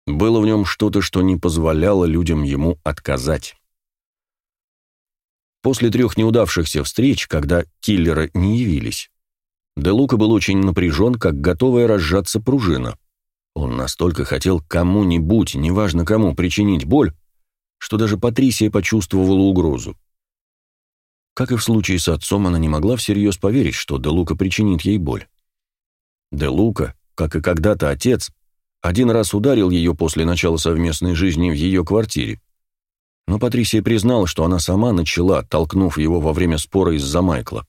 Было в нем что-то, что не позволяло людям ему отказать. После трех неудавшихся встреч, когда киллеры не явились, Де Лука был очень напряжен, как готовая разжаться пружина. Он настолько хотел кому-нибудь, неважно кому, причинить боль, что даже Патрисия почувствовала угрозу. Как и в случае с отцом, она не могла всерьез поверить, что Де Лука причинит ей боль. Де Лука, как и когда-то отец, один раз ударил ее после начала совместной жизни в ее квартире. Но Патрисия признала, что она сама начала, толкнув его во время спора из-за Майкла.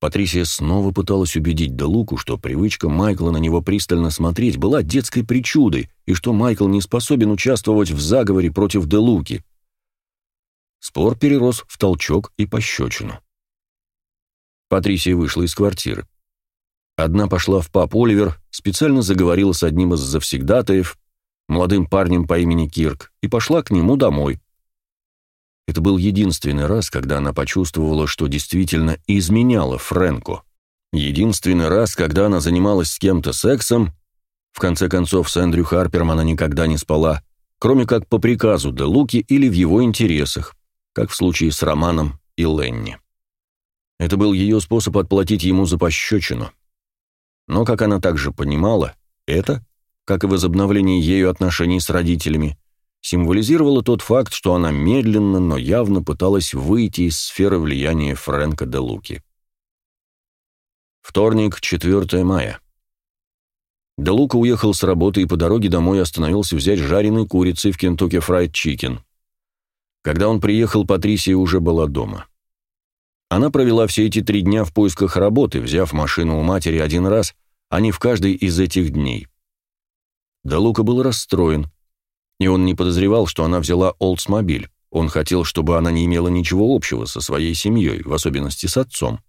Патрисия снова пыталась убедить Делуку, что привычка Майкла на него пристально смотреть была детской причудой, и что Майкл не способен участвовать в заговоре против Делуки. Спор перерос в толчок и пощечину. Патрисия вышла из квартиры. Одна пошла в паб Оливер, специально заговорила с одним из завсегдатаев, молодым парнем по имени Кирк, и пошла к нему домой. Это был единственный раз, когда она почувствовала, что действительно изменяла Фрэнку. Единственный раз, когда она занималась с кем-то сексом, в конце концов, с Эндрю Харпером она никогда не спала, кроме как по приказу Де Луки или в его интересах, как в случае с Романом и Ленни. Это был ее способ отплатить ему за пощечину. Но, как она также понимала, это, как и возобновление ею отношений с родителями, символизировало тот факт, что она медленно, но явно пыталась выйти из сферы влияния Фрэнка де Луки. Вторник, 4 мая. Де Лука уехал с работы и по дороге домой остановился взять жареной курицы в Кентукки Фрайд Чикен. Когда он приехал, Патрисия уже была дома. Она провела все эти три дня в поисках работы, взяв машину у матери один раз, а не в каждый из этих дней. Де Лука был расстроен, и он не подозревал, что она взяла Олдсмобиль. Он хотел, чтобы она не имела ничего общего со своей семьей, в особенности с отцом.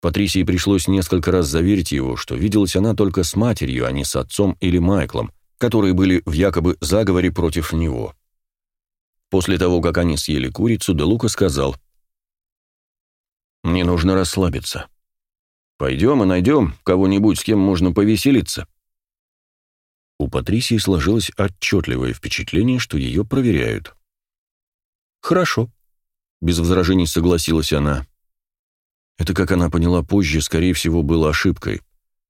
Патрисии пришлось несколько раз заверить его, что виделась она только с матерью, а не с отцом или Майклом, которые были в якобы заговоре против него. После того, как они съели курицу, Де Лука сказал, «Мне нужно расслабиться. Пойдем и найдем кого-нибудь, с кем можно повеселиться». У Патрисии сложилось отчетливое впечатление, что ее проверяют. «Хорошо», — без возражений согласилась она. Это, как она поняла позже, скорее всего, было ошибкой.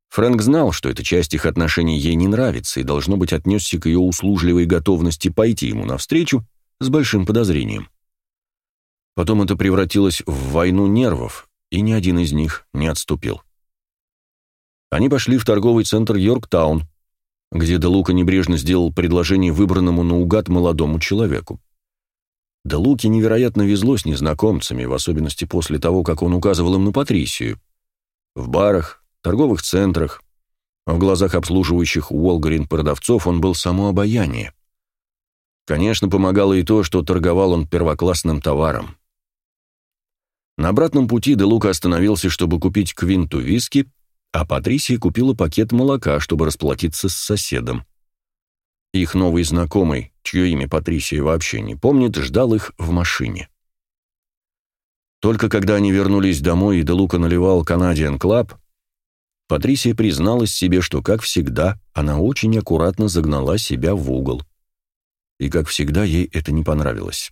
Фрэнк знал, что эта часть их отношений ей не нравится, и, должно быть, отнесся к ее услужливой готовности пойти ему навстречу с большим подозрением. Потом это превратилось в войну нервов, и ни один из них не отступил. Они пошли в торговый центр Йорктаун, где Делука небрежно сделал предложение выбранному наугад молодому человеку. Делуке невероятно везло с незнакомцами, в особенности после того, как он указывал им на Патрисию. В барах, торговых центрах, а в глазах обслуживающих Уолгарин продавцов он был само обаяние. Конечно, помогало и то, что торговал он первоклассным товаром. На обратном пути Делука остановился, чтобы купить квинту виски, а Патрисия купила пакет молока, чтобы расплатиться с соседом. Их новый знакомый, чье имя Патрисия вообще не помнит, ждал их в машине. Только когда они вернулись домой и Делука наливал Canadian Club, Патрисия призналась себе, что, как всегда, она очень аккуратно загнала себя в угол. И, как всегда, ей это не понравилось.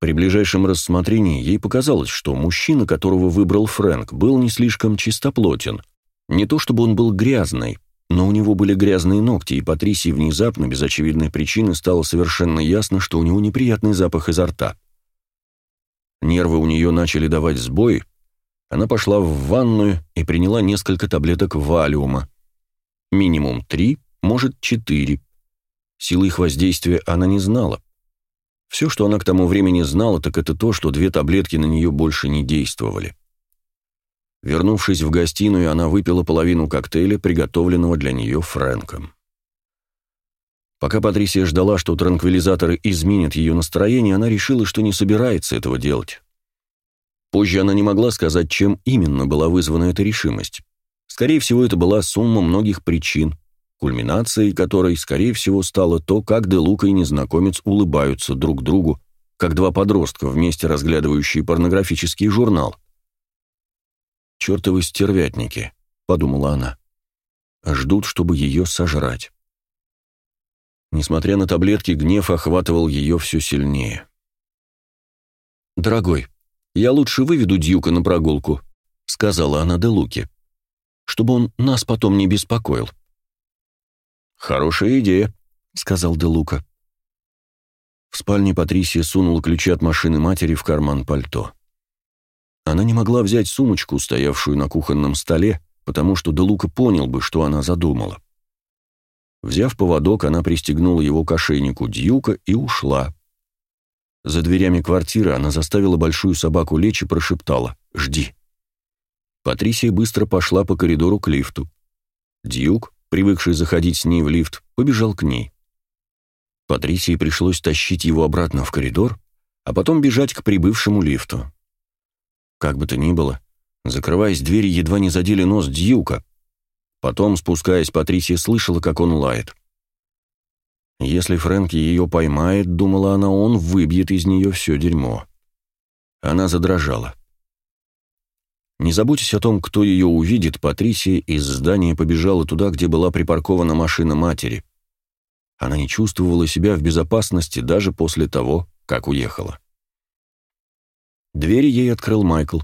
При ближайшем рассмотрении ей показалось, что мужчина, которого выбрал Фрэнк, был не слишком чистоплотен. Не то чтобы он был грязный, но у него были грязные ногти, и Патрисии внезапно, без очевидной причины, стало совершенно ясно, что у него неприятный запах изо рта. Нервы у нее начали давать сбой. Она пошла в ванную и приняла несколько таблеток валиума. Минимум три, может, четыре. Силы их воздействия она не знала. Все, что она к тому времени знала, так это то, что две таблетки на нее больше не действовали. Вернувшись в гостиную, она выпила половину коктейля, приготовленного для нее Фрэнком. Пока Патрисия ждала, что транквилизаторы изменят ее настроение, она решила, что не собирается этого делать. Позже она не могла сказать, чем именно была вызвана эта решимость. Скорее всего, это была сумма многих причин, кульминацией которой, скорее всего, стало то, как Делука и незнакомец улыбаются друг другу, как два подростка, вместе разглядывающие порнографический журнал. «Чертовы стервятники», — подумала она. «Ждут, чтобы ее сожрать». Несмотря на таблетки, гнев охватывал ее все сильнее. «Дорогой, я лучше выведу Дьюка на прогулку», — сказала она Делуке, «чтобы он нас потом не беспокоил». «Хорошая идея», — сказал Делука. В спальне Патрисия сунула ключи от машины матери в карман пальто. Она не могла взять сумочку, стоявшую на кухонном столе, потому что Делука понял бы, что она задумала. Взяв поводок, она пристегнула его к ошейнику Дьюка и ушла. За дверями квартиры она заставила большую собаку лечь и прошептала «Жди». Патрисия быстро пошла по коридору к лифту. Дьюк, привыкший заходить с ней в лифт, побежал к ней. Патрисии пришлось тащить его обратно в коридор, а потом бежать к прибывшему лифту. Как бы то ни было, закрываясь, двери едва не задели нос Дьюка. Потом, спускаясь, Патрисия слышала, как он лает. Если Фрэнки ее поймает, думала она, он выбьет из нее все дерьмо. Она задрожала. Не заботясь о том, кто ее увидит, Патрисия из здания побежала туда, где была припаркована машина матери. Она не чувствовала себя в безопасности даже после того, как уехала. Двери ей открыл Майкл.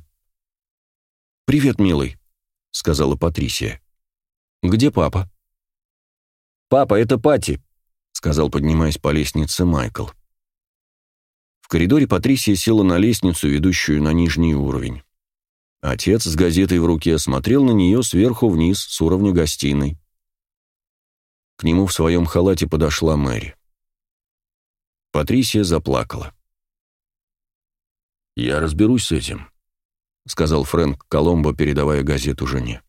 «Привет, милый», — сказала Патрисия. «Где папа?» «Папа, это Пати», сказал, поднимаясь по лестнице Майкл. В коридоре Патрисия села на лестницу, ведущую на нижний уровень. Отец с газетой в руке смотрел на нее сверху вниз с уровня гостиной. К нему в своем халате подошла Мэри. Патрисия заплакала. «Я разберусь с этим», — сказал Фрэнк Коломбо, передавая газету жене.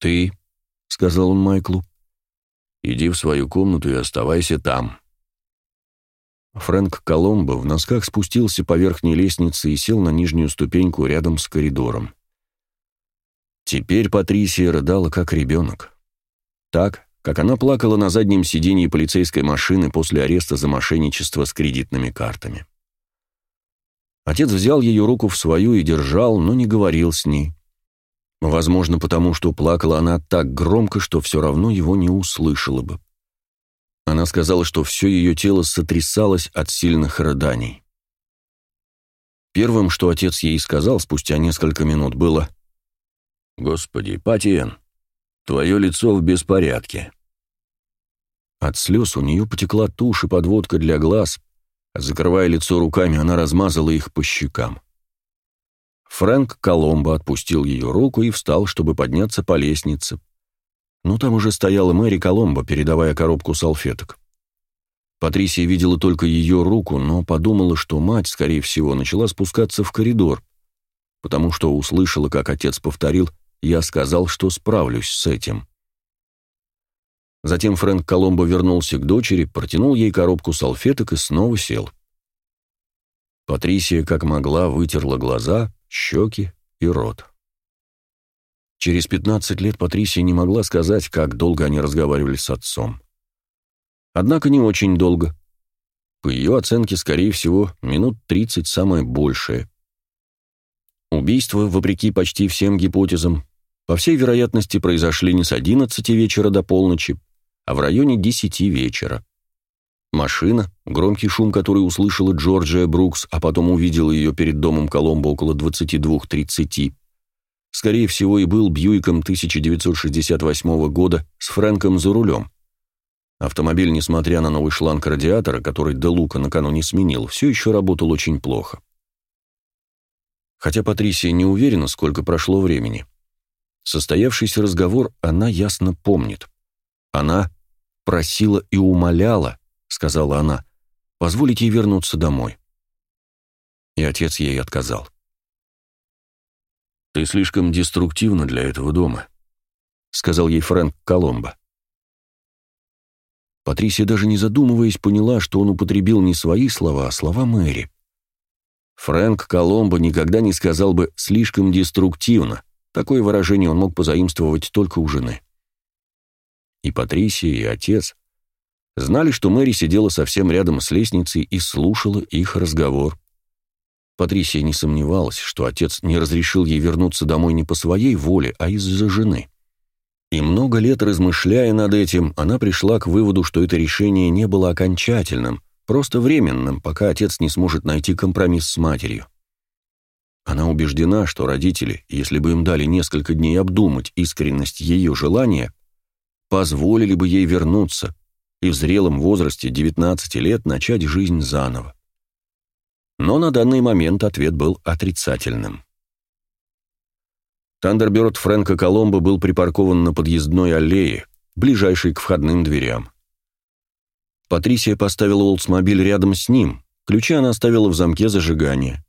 «Ты», — сказал он Майклу, Иди в свою комнату и оставайся там». Фрэнк Коломбо в носках спустился по верхней лестнице и сел на нижнюю ступеньку рядом с коридором. Теперь Патрисия рыдала как ребенок. Так, как она плакала на заднем сиденье полицейской машины после ареста за мошенничество с кредитными картами. Отец взял ее руку в свою и держал, но не говорил с ней. Возможно, потому что плакала она так громко, что все равно его не услышала бы. Она сказала, что все ее тело сотрясалось от сильных рыданий. Первым, что отец ей сказал спустя несколько минут, было «Господи, Патиен, твое лицо в беспорядке». От слез у нее потекла тушь и подводка для глаз, а закрывая лицо руками, она размазала их по щекам. Фрэнк Коломбо отпустил ее руку и встал, чтобы подняться по лестнице. Но там уже стояла Мэри Коломбо, передавая коробку салфеток. Патрисия видела только ее руку, но подумала, что мать, скорее всего, начала спускаться в коридор, потому что услышала, как отец повторил «Я сказал, что справлюсь с этим». Затем Фрэнк Коломбо вернулся к дочери, протянул ей коробку салфеток и снова сел. Патрисия, как могла, вытерла глаза, щеки и рот. Через 15 лет Патрисия не могла сказать, как долго они разговаривали с отцом. Однако не очень долго. По ее оценке, скорее всего, минут 30 самое большее. Убийства, вопреки почти всем гипотезам, по всей вероятности произошли не с 11 вечера до полночи, а в районе 10 вечера. Машина, громкий шум, который услышала Джорджия Брукс, а потом увидела ее перед домом Коломбо около 22.30, скорее всего и был Бьюиком 1968 года с Фрэнком за рулем. Автомобиль, несмотря на новый шланг радиатора, который Де Лука накануне сменил, все еще работал очень плохо. Хотя Патрисия не уверена, сколько прошло времени. Состоявшийся разговор она ясно помнит. Она просила и умоляла, сказала она, — «позволить ей вернуться домой». И отец ей отказал. «Ты слишком деструктивна для этого дома», — сказал ей Фрэнк Коломбо. Патрисия, даже не задумываясь, поняла, что он употребил не свои слова, а слова Мэри. Фрэнк Коломбо никогда не сказал бы «слишком деструктивно», такое выражение он мог позаимствовать только у жены. И Патрисия, и отец знали, что Мэри сидела совсем рядом с лестницей и слушала их разговор. Патрисия не сомневалась, что отец не разрешил ей вернуться домой не по своей воле, а из-за жены. И много лет размышляя над этим, она пришла к выводу, что это решение не было окончательным, просто временным, пока отец не сможет найти компромисс с матерью. Она убеждена, что родители, если бы им дали несколько дней обдумать искренность ее желания, позволили бы ей вернуться и в зрелом возрасте 19 лет начать жизнь заново. Но на данный момент ответ был отрицательным. Тандерберт Фрэнка Коломбо был припаркован на подъездной аллее, ближайшей к входным дверям. Патрисия поставила Олдсмобиль рядом с ним, ключи она оставила в замке зажигания.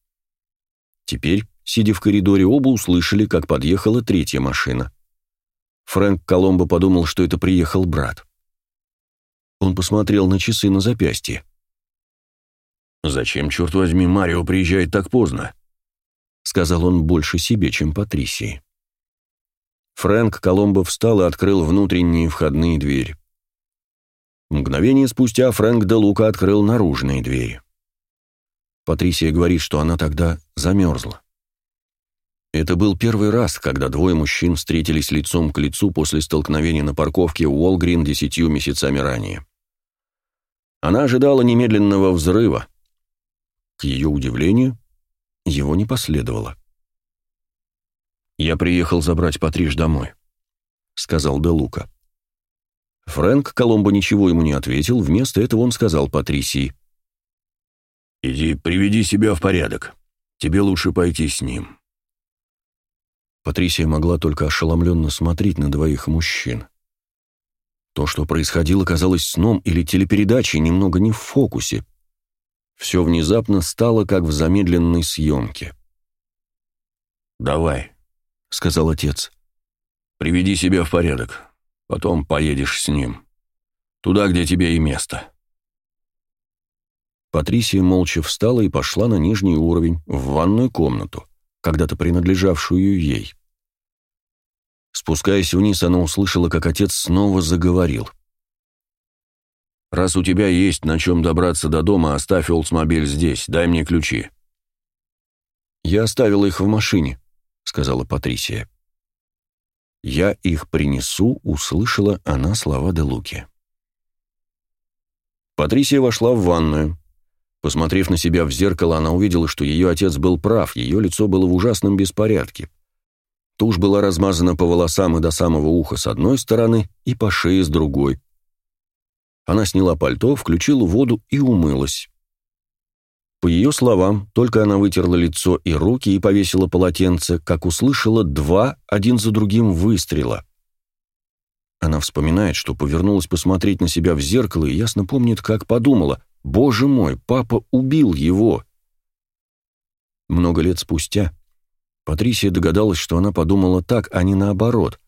Теперь, сидя в коридоре, оба услышали, как подъехала третья машина. Фрэнк Коломбо подумал, что это приехал брат. Он посмотрел на часы на запястье. «Зачем, черт возьми, Марио приезжает так поздно?» Сказал он больше себе, чем Патрисии. Фрэнк Коломбо встал и открыл внутренние входные двери. Мгновение спустя Фрэнк де Лука открыл наружные двери. Патрисия говорит, что она тогда замерзла. Это был первый раз, когда двое мужчин встретились лицом к лицу после столкновения на парковке Уолгрин десятью месяцами ранее. Она ожидала немедленного взрыва, к ее удивлению, его не последовало. «Я приехал забрать Патриш домой», — сказал Де Лука. Фрэнк Коломбо ничего ему не ответил, вместо этого он сказал Патрисии. «Иди, приведи себя в порядок. Тебе лучше пойти с ним». Патрисия могла только ошеломленно смотреть на двоих мужчин. То, что происходило, казалось сном или телепередачей, немного не в фокусе. Все внезапно стало, как в замедленной съемке. «Давай», — сказал отец. «Приведи себя в порядок. Потом поедешь с ним. Туда, где тебе и место». Патрисия молча встала и пошла на нижний уровень, в ванную комнату, когда-то принадлежавшую ей. Спускаясь вниз, она услышала, как отец снова заговорил — Раз у тебя есть на чем добраться до дома, оставь Олдсмобиль здесь, дай мне ключи». «Я оставила их в машине», — сказала Патрисия. «Я их принесу», — услышала она слова де Луки. Патрисия вошла в ванную. Посмотрев на себя в зеркало, она увидела, что ее отец был прав, ее лицо было в ужасном беспорядке. Тушь была размазана по волосам и до самого уха с одной стороны и по шее с другой, она сняла пальто, включила воду и умылась. По ее словам, только она вытерла лицо и руки и повесила полотенце, как услышала два один за другим выстрела. Она вспоминает, что повернулась посмотреть на себя в зеркало и ясно помнит, как подумала «Боже мой, папа убил его!» Много лет спустя Патрисия догадалась, что она подумала так, а не наоборот.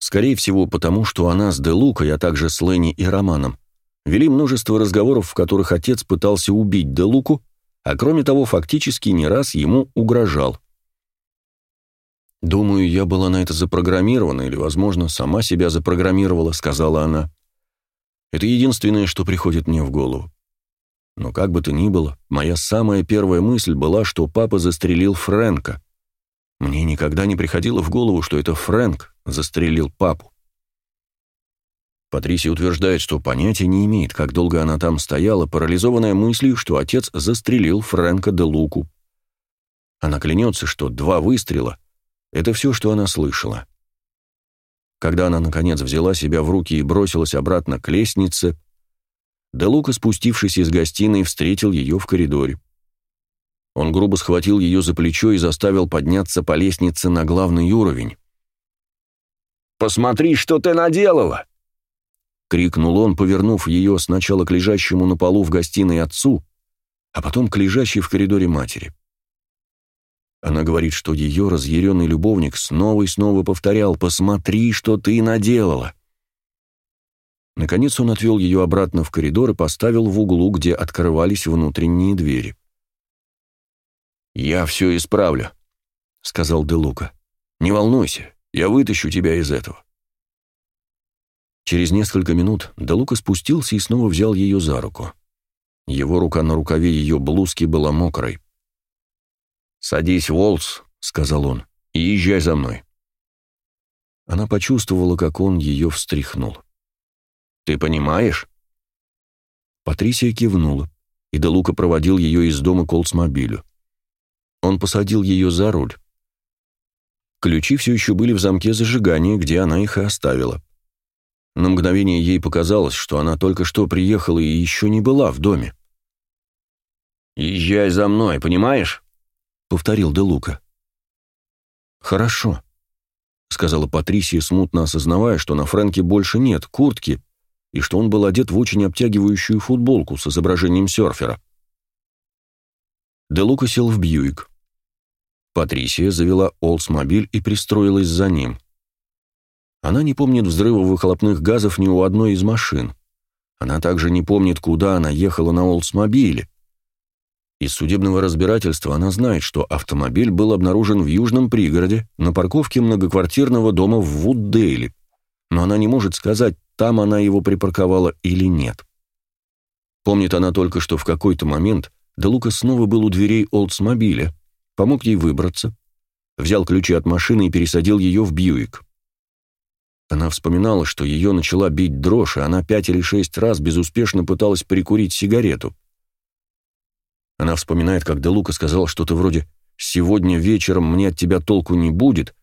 Скорее всего, потому что она с Де Лукой, а также с Ленни и Романом, вели множество разговоров, в которых отец пытался убить Де Луку, а кроме того, фактически не раз ему угрожал. «Думаю, я была на это запрограммирована, или, возможно, сама себя запрограммировала», — сказала она. «Это единственное, что приходит мне в голову. Но как бы то ни было, моя самая первая мысль была, что папа застрелил Фрэнка. Мне никогда не приходило в голову, что это Фрэнк застрелил папу. Патрисия утверждает, что понятия не имеет, как долго она там стояла, парализованная мыслью, что отец застрелил Фрэнка де Луку. Она клянется, что два выстрела — это все, что она слышала. Когда она, наконец, взяла себя в руки и бросилась обратно к лестнице, де Лука, спустившись из гостиной, встретил ее в коридоре. Он грубо схватил ее за плечо и заставил подняться по лестнице на главный уровень. «Посмотри, что ты наделала!» — крикнул он, повернув ее сначала к лежащему на полу в гостиной отцу, а потом к лежащей в коридоре матери. Она говорит, что ее разъяренный любовник снова и снова повторял «Посмотри, что ты наделала!» Наконец он отвел ее обратно в коридор и поставил в углу, где открывались внутренние двери. «Я все исправлю», — сказал Де Лука. «Не волнуйся, я вытащу тебя из этого». Через несколько минут Де Лука спустился и снова взял ее за руку. Его рука на рукаве ее блузки была мокрой. «Садись, Волс», — сказал он, — «и езжай за мной». Она почувствовала, как он ее встряхнул. «Ты понимаешь?» Патрисия кивнула, и Де Лука проводил ее из дома к Олдсмобилю. Он посадил ее за руль. Ключи все еще были в замке зажигания, где она их и оставила. На мгновение ей показалось, что она только что приехала и еще не была в доме. «Езжай за мной, понимаешь?» — повторил Де Лука. «Хорошо», — сказала Патрисия, смутно осознавая, что на Фрэнке больше нет куртки и что он был одет в очень обтягивающую футболку с изображением серфера. Де Лука сел в Бьюик. Патрисия завела Олдсмобиль и пристроилась за ним. Она не помнит взрыва выхлопных газов ни у одной из машин. Она также не помнит, куда она ехала на Олдсмобиле. Из судебного разбирательства она знает, что автомобиль был обнаружен в южном пригороде на парковке многоквартирного дома в Вуддейле, но она не может сказать, там она его припарковала или нет. Помнит она только, что в какой-то момент Де Лука снова был у дверей Олдсмобиля, помог ей выбраться, взял ключи от машины и пересадил ее в Бьюик. Она вспоминала, что ее начала бить дрожь, и она пять или шесть раз безуспешно пыталась прикурить сигарету. Она вспоминает, как Де Лука сказал что-то вроде «Сегодня вечером мне от тебя толку не будет»,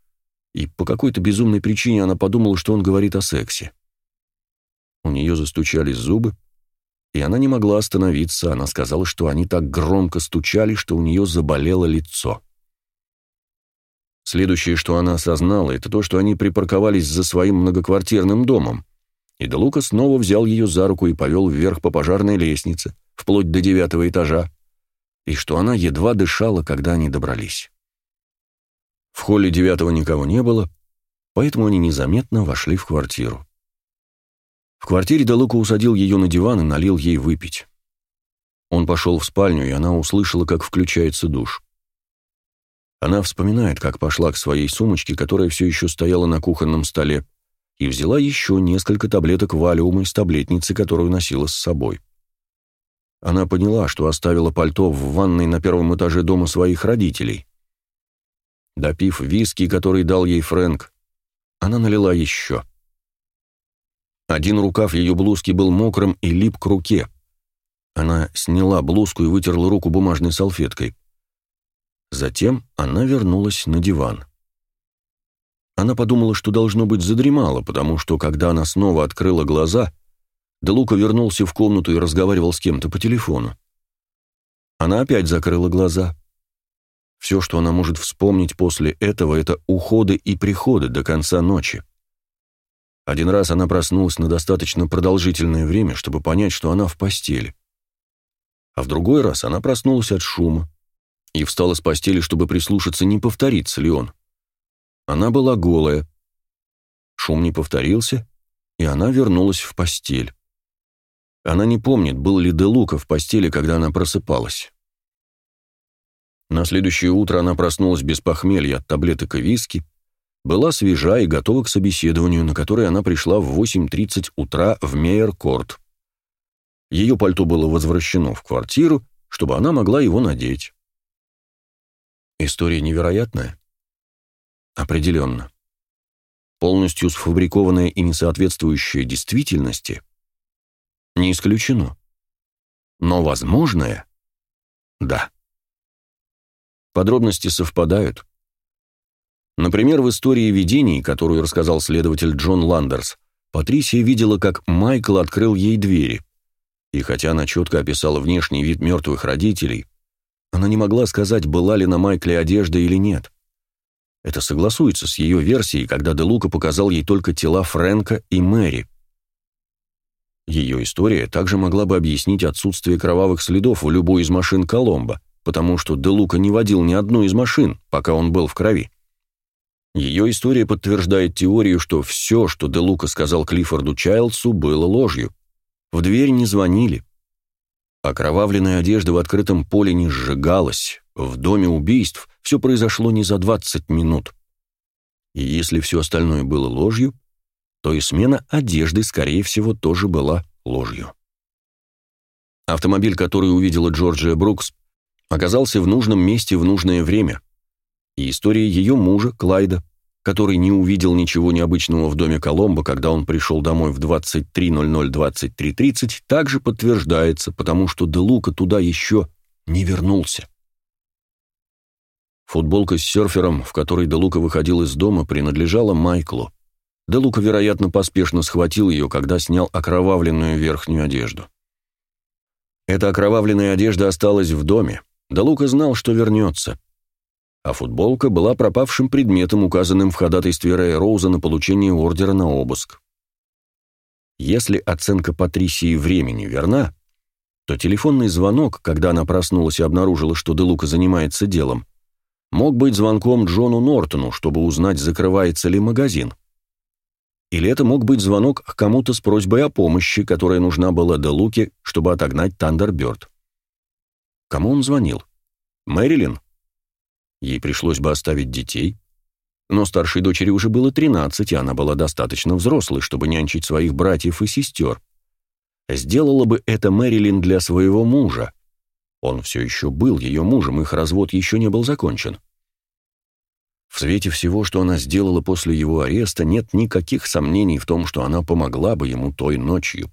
и по какой-то безумной причине она подумала, что он говорит о сексе. У нее застучали зубы, и она не могла остановиться, она сказала, что они так громко стучали, что у нее заболело лицо. Следующее, что она осознала, это то, что они припарковались за своим многоквартирным домом, и Делука снова взял ее за руку и повел вверх по пожарной лестнице, вплоть до девятого этажа, и что она едва дышала, когда они добрались. В холле девятого никого не было, поэтому они незаметно вошли в квартиру. В квартире Делука усадил ее на диван и налил ей выпить. Он пошел в спальню, и она услышала, как включается душ. Она вспоминает, как пошла к своей сумочке, которая все еще стояла на кухонном столе, и взяла еще несколько таблеток валиума из таблетницы, которую носила с собой. Она поняла, что оставила пальто в ванной на первом этаже дома своих родителей. Допив виски, который дал ей Фрэнк, она налила еще. — один рукав ее блузки был мокрым и лип к руке. Она сняла блузку и вытерла руку бумажной салфеткой. Затем она вернулась на диван. Она подумала, что должно быть задремала, потому что, когда она снова открыла глаза, Делука вернулся в комнату и разговаривал с кем-то по телефону. Она опять закрыла глаза. Все, что она может вспомнить после этого, это уходы и приходы до конца ночи. Один раз она проснулась на достаточно продолжительное время, чтобы понять, что она в постели. А в другой раз она проснулась от шума и встала с постели, чтобы прислушаться, не повторится ли он. Она была голая. Шум не повторился, и она вернулась в постель. Она не помнит, был ли Делука в постели, когда она просыпалась. На следующее утро она проснулась без похмелья от таблеток и виски, была свежа и готова к собеседованию, на которое она пришла в 8.30 утра в Мейер-Корт. Ее пальто было возвращено в квартиру, чтобы она могла его надеть. История невероятная? Определенно. Полностью сфабрикованная и несоответствующая действительности? Не исключено. Но возможное? Да. Подробности совпадают. Например, в истории видений, которую рассказал следователь Джон Ландерс, Патрисия видела, как Майкл открыл ей двери. И хотя она четко описала внешний вид мертвых родителей, она не могла сказать, была ли на Майкле одежда или нет. Это согласуется с ее версией, когда Де Лука показал ей только тела Фрэнка и Мэри. Ее история также могла бы объяснить отсутствие кровавых следов в любой из машин Коломбо, потому что Де Лука не водил ни одну из машин, пока он был в крови. Ее история подтверждает теорию, что все, что Де Лука сказал Клиффорду Чайлдсу, было ложью. В дверь не звонили. Окровавленная одежда в открытом поле не сжигалась. В доме убийств все произошло не за 20 минут. И если все остальное было ложью, то и смена одежды, скорее всего, тоже была ложью. Автомобиль, который увидела Джорджия Брукс, оказался в нужном месте в нужное время. И история ее мужа, Клайда, который не увидел ничего необычного в доме Коломбо, когда он пришел домой в 23.00-23.30, также подтверждается, потому что Де Лука туда еще не вернулся. Футболка с серфером, в которой Де Лука выходил из дома, принадлежала Майклу. Де Лука, вероятно, поспешно схватил ее, когда снял окровавленную верхнюю одежду. Эта окровавленная одежда осталась в доме. Де Лука знал, что вернется. А футболка была пропавшим предметом, указанным в ходатайстве Рэя Роуза на получение ордера на обыск. Если оценка Патрисии времени верна, то телефонный звонок, когда она проснулась и обнаружила, что Де Лука занимается делом, мог быть звонком Джону Нортону, чтобы узнать, закрывается ли магазин. Или это мог быть звонок к кому-то с просьбой о помощи, которая нужна была Делуке, чтобы отогнать Тандерберт. Кому он звонил? Мэрилин? Ей пришлось бы оставить детей. Но старшей дочери уже было 13, и она была достаточно взрослой, чтобы нянчить своих братьев и сестер. Сделала бы это Мэрилин для своего мужа. Он все еще был ее мужем, их развод еще не был закончен. В свете всего, что она сделала после его ареста, нет никаких сомнений в том, что она помогла бы ему той ночью.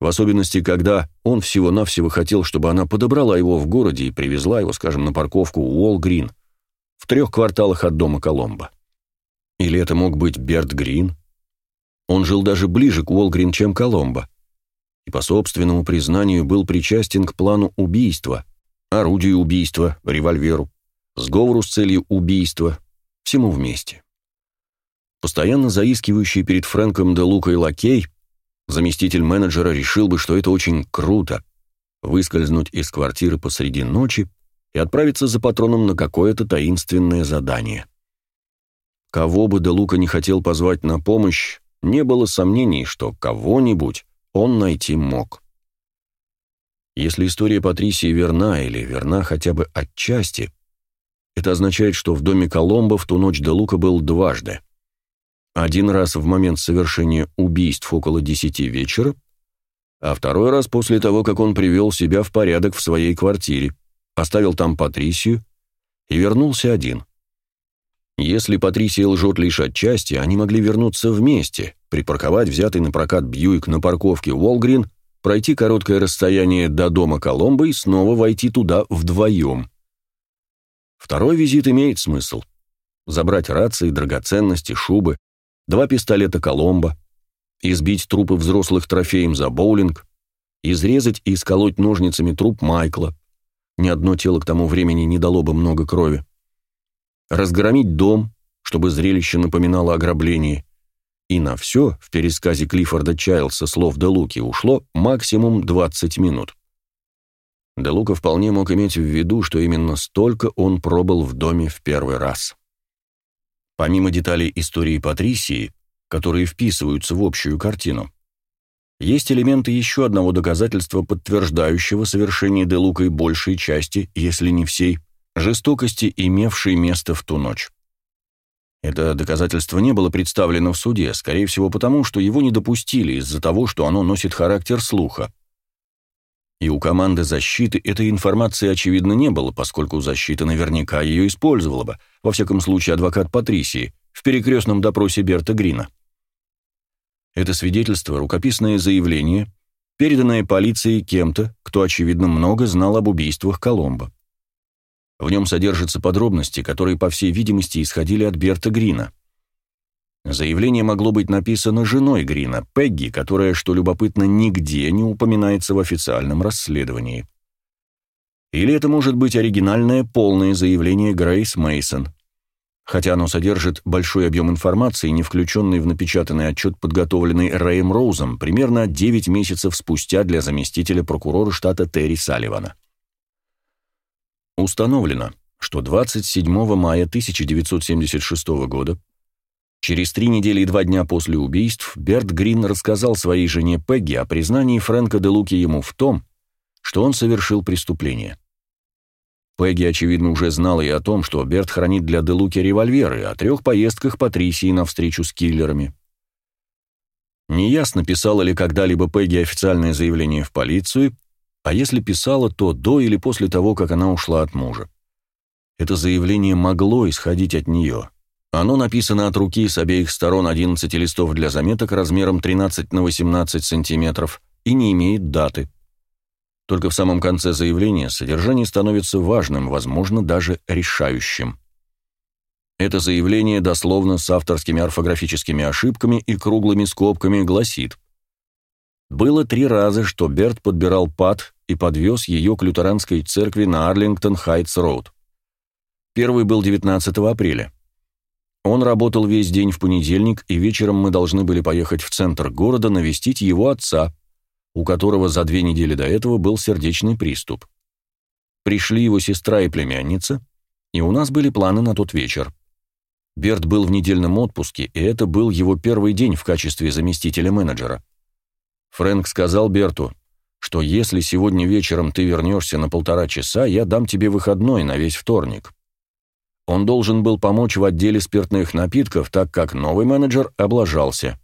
В особенности, когда он всего-навсего хотел, чтобы она подобрала его в городе и привезла его, скажем, на парковку Уолл-Грин, в трех кварталах от дома Коломбо. Или это мог быть Берт Грин? Он жил даже ближе к Уолл-Грин, чем Коломбо, и по собственному признанию был причастен к плану убийства, орудию убийства, револьверу, сговору с целью убийства, всему вместе. Постоянно заискивающий перед Фрэнком де Лукой лакей, заместитель менеджера решил бы, что это очень круто — выскользнуть из квартиры посреди ночи и отправиться за патроном на какое-то таинственное задание. Кого бы де Лука не хотел позвать на помощь, не было сомнений, что кого-нибудь он найти мог. Если история Патрисии верна или верна хотя бы отчасти, это означает, что в доме Коломбо в ту ночь Де Лука был дважды. Один раз в момент совершения убийств около десяти вечера, а второй раз после того, как он привел себя в порядок в своей квартире, оставил там Патрисию и вернулся один. Если Патрисия лжет лишь отчасти, они могли вернуться вместе, припарковать взятый на прокат Бьюик на парковке Уолгрин, пройти короткое расстояние до дома Коломбо и снова войти туда вдвоем. Второй визит имеет смысл. Забрать рации, драгоценности, шубы, два пистолета Коломбо, избить трупы взрослых трофеем за боулинг, изрезать и исколоть ножницами труп Майкла. Ни одно тело к тому времени не дало бы много крови. Разгромить дом, чтобы зрелище напоминало ограбление. И на все в пересказе Клиффорда Чайлса слов Делуки ушло максимум 20 минут. Де Лука вполне мог иметь в виду, что именно столько он пробыл в доме в первый раз. Помимо деталей истории Патрисии, которые вписываются в общую картину, есть элементы еще одного доказательства, подтверждающего совершение Де Лукой большей части, если не всей, жестокости, имевшей место в ту ночь. Это доказательство не было представлено в суде, скорее всего потому, что его не допустили из-за того, что оно носит характер слуха. И у команды защиты этой информации, очевидно, не было, поскольку защита наверняка ее использовала бы, во всяком случае адвокат Патрисии, в перекрестном допросе Берта Грина. Это свидетельство – рукописное заявление, переданное полиции кем-то, кто, очевидно, много знал об убийствах Коломбо. В нем содержатся подробности, которые, по всей видимости, исходили от Берта Грина. Заявление могло быть написано женой Грина, Пегги, которая, что любопытно, нигде не упоминается в официальном расследовании. Или это может быть оригинальное полное заявление Грейс Мейсон, хотя оно содержит большой объем информации, не включенный в напечатанный отчет, подготовленный Рэем Роузом примерно 9 месяцев спустя для заместителя прокурора штата Терри Салливана. Установлено, что 27 мая 1976 года Через три недели и два дня после убийств Берт Грин рассказал своей жене Пегги о признании Фрэнка де Луки ему в том, что он совершил преступление. Пегги, очевидно, уже знала и о том, что Берт хранит для Делуки револьверы, о трех поездках Патрисии на встречу с киллерами. Неясно, писала ли когда-либо Пегги официальное заявление в полицию, а если писала, то до или после того, как она ушла от мужа. Это заявление могло исходить от нее. Оно написано от руки с обеих сторон 11 листов для заметок размером 13 на 18 сантиметров и не имеет даты. Только в самом конце заявления содержание становится важным, возможно, даже решающим. Это заявление дословно с авторскими орфографическими ошибками и круглыми скобками гласит «Было три раза, что Берт подбирал Пат и подвез ее к лютеранской церкви на Арлингтон-Хайтс-Роуд. Первый был 19 апреля. Он работал весь день в понедельник, и вечером мы должны были поехать в центр города навестить его отца, у которого за две недели до этого был сердечный приступ. Пришли его сестра и племянница, и у нас были планы на тот вечер. Берт был в недельном отпуске, и это был его первый день в качестве заместителя менеджера. Фрэнк сказал Берту, что если сегодня вечером ты вернешься на полтора часа, я дам тебе выходной на весь вторник. Он должен был помочь в отделе спиртных напитков, так как новый менеджер облажался.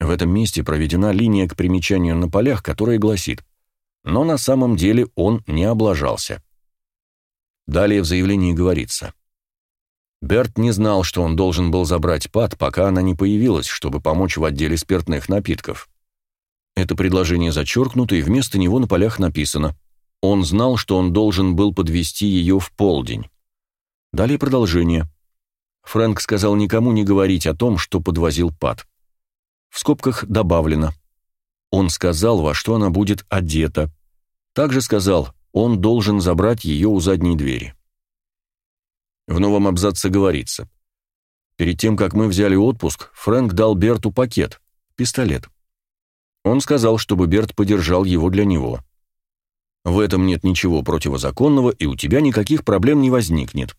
В этом месте проведена линия к примечанию на полях, которая гласит «Но на самом деле он не облажался». Далее в заявлении говорится Берт не знал, что он должен был забрать Пат, пока она не появилась, чтобы помочь в отделе спиртных напитков. Это предложение зачеркнуто, и вместо него на полях написано «Он знал, что он должен был подвести ее в полдень». Далее продолжение. Фрэнк сказал никому не говорить о том, что подвозил Пат. В скобках добавлено. Он сказал, во что она будет одета. Также сказал, он должен забрать ее у задней двери. В новом абзаце говорится. Перед тем, как мы взяли отпуск, Фрэнк дал Берту пакет, пистолет. Он сказал, чтобы Берт подержал его для него. В этом нет ничего противозаконного, и у тебя никаких проблем не возникнет.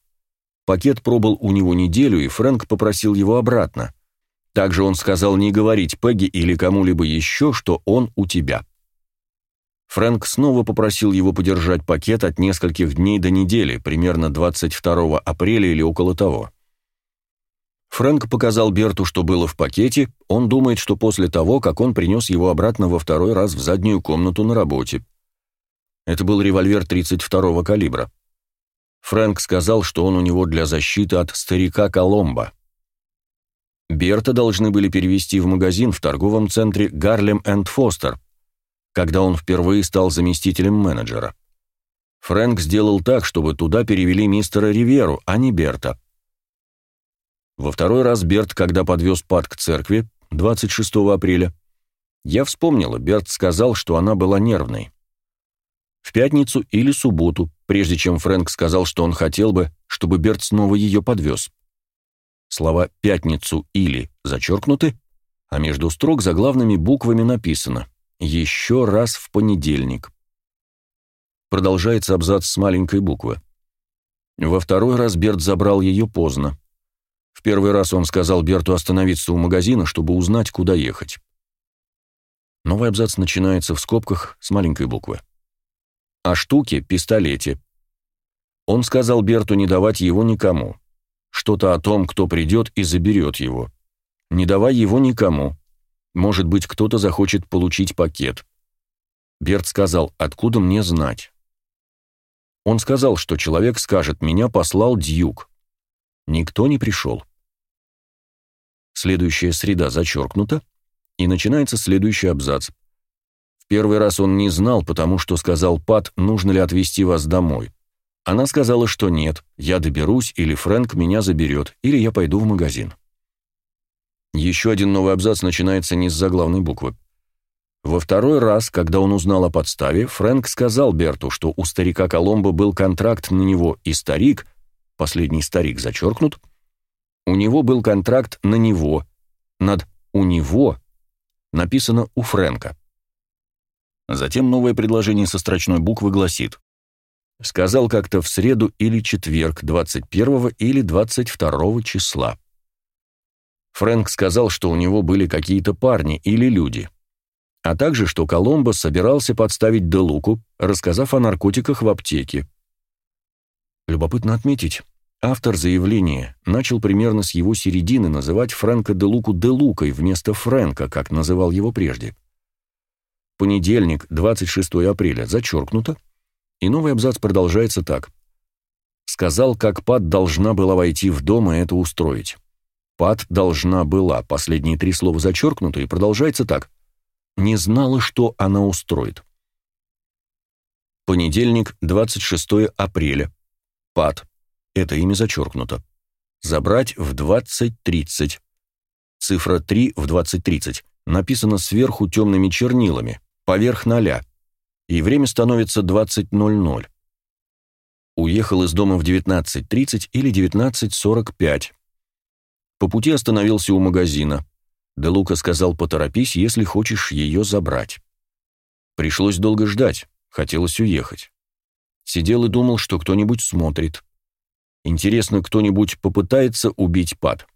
Пакет пробыл у него неделю, и Фрэнк попросил его обратно. Также он сказал не говорить Пегги или кому-либо еще, что он у тебя. Фрэнк снова попросил его подержать пакет от нескольких дней до недели, примерно 22 апреля или около того. Фрэнк показал Берту, что было в пакете, он думает, что после того, как он принес его обратно во второй раз в заднюю комнату на работе. Это был револьвер 32-го калибра. Фрэнк сказал, что он у него для защиты от старика Коломбо. Берта должны были перевести в магазин в торговом центре Гарлем энд Фостер, когда он впервые стал заместителем менеджера. Фрэнк сделал так, чтобы туда перевели мистера Риверу, а не Берта. Во второй раз Берт, когда подвез Пат к церкви, 26 апреля, я вспомнила, Берт сказал, что она была нервной. В пятницу или субботу, прежде чем Фрэнк сказал, что он хотел бы, чтобы Берт снова ее подвез. Слова «пятницу» или зачеркнуты, а между строк заглавными буквами написано «Еще раз в понедельник». Продолжается абзац с маленькой буквы. Во второй раз Берт забрал ее поздно. В первый раз он сказал Берту остановиться у магазина, чтобы узнать, куда ехать. Новый абзац начинается в скобках с маленькой буквы. О штуке, пистолете. Он сказал Берту не давать его никому. Что-то о том, кто придет и заберет его. Не давай его никому. Может быть, кто-то захочет получить пакет. Берт сказал, откуда мне знать? Он сказал, что человек скажет, меня послал Дьюк. Никто не пришел. Следующая среда зачеркнута, и начинается следующий абзац. В первый раз он не знал, потому что сказал Пат, нужно ли отвезти вас домой. Она сказала, что нет, я доберусь, или Фрэнк меня заберет, или я пойду в магазин. Еще один новый абзац начинается не с заглавной буквы. Во второй раз, когда он узнал о подставе, Фрэнк сказал Берту, что у старика Коломбо был контракт на него, и старик, последний старик зачеркнут, у него был контракт на него, над «у него» написано «у Фрэнка». Затем новое предложение со строчной буквы гласит Сказал как-то в среду или четверг, 21 или 22 числа. Фрэнк сказал, что у него были какие-то парни или люди. а также, что Коломбо собирался подставить Делуку, рассказав о наркотиках в аптеке. Любопытно отметить, автор заявления начал примерно с его середины называть Фрэнка Делуку Делукой вместо Фрэнка, как называл его прежде. Понедельник, 26 апреля, зачеркнуто, и новый абзац продолжается так. Сказал, как Пат должна была войти в дом и это устроить. Пат должна была, последние три слова зачеркнуты, и продолжается так. Не знала, что она устроит. Понедельник, 26 апреля. Пат. Это имя зачеркнуто. Забрать в 20.30. Цифра 3 в 20.30 написано сверху темными чернилами, поверх ноля, и время становится 20.00. Уехал из дома в 19.30 или 19.45. По пути остановился у магазина. Де Лука сказал «поторопись, если хочешь ее забрать». Пришлось долго ждать, хотелось уехать. Сидел и думал, что кто-нибудь смотрит. Интересно, кто-нибудь попытается убить Пат.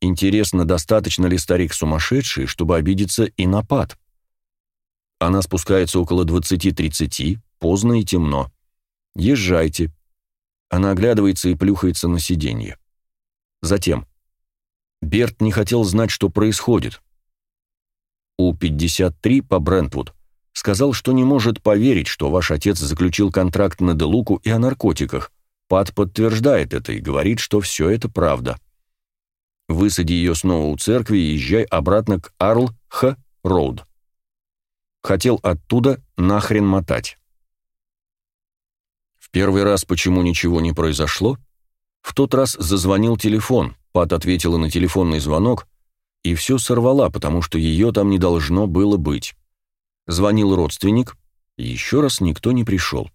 Интересно, достаточно ли старик сумасшедший, чтобы обидеться и на Пат. Она спускается около 20-30, поздно и темно. Езжайте. Она оглядывается и плюхается на сиденье. Затем. Берт не хотел знать, что происходит. У-53 по Брентвуд сказал, что не может поверить, что ваш отец заключил контракт на Делуку и о наркотиках. Пат подтверждает это и говорит, что все это правда. Высади ее снова у церкви и езжай обратно к Арл-Х-Роуд. Хотел оттуда нахрен мотать. В первый раз почему ничего не произошло? В тот раз зазвонил телефон, Пат ответила на телефонный звонок, и все сорвала, потому что ее там не должно было быть. Звонил родственник, и еще раз никто не пришел.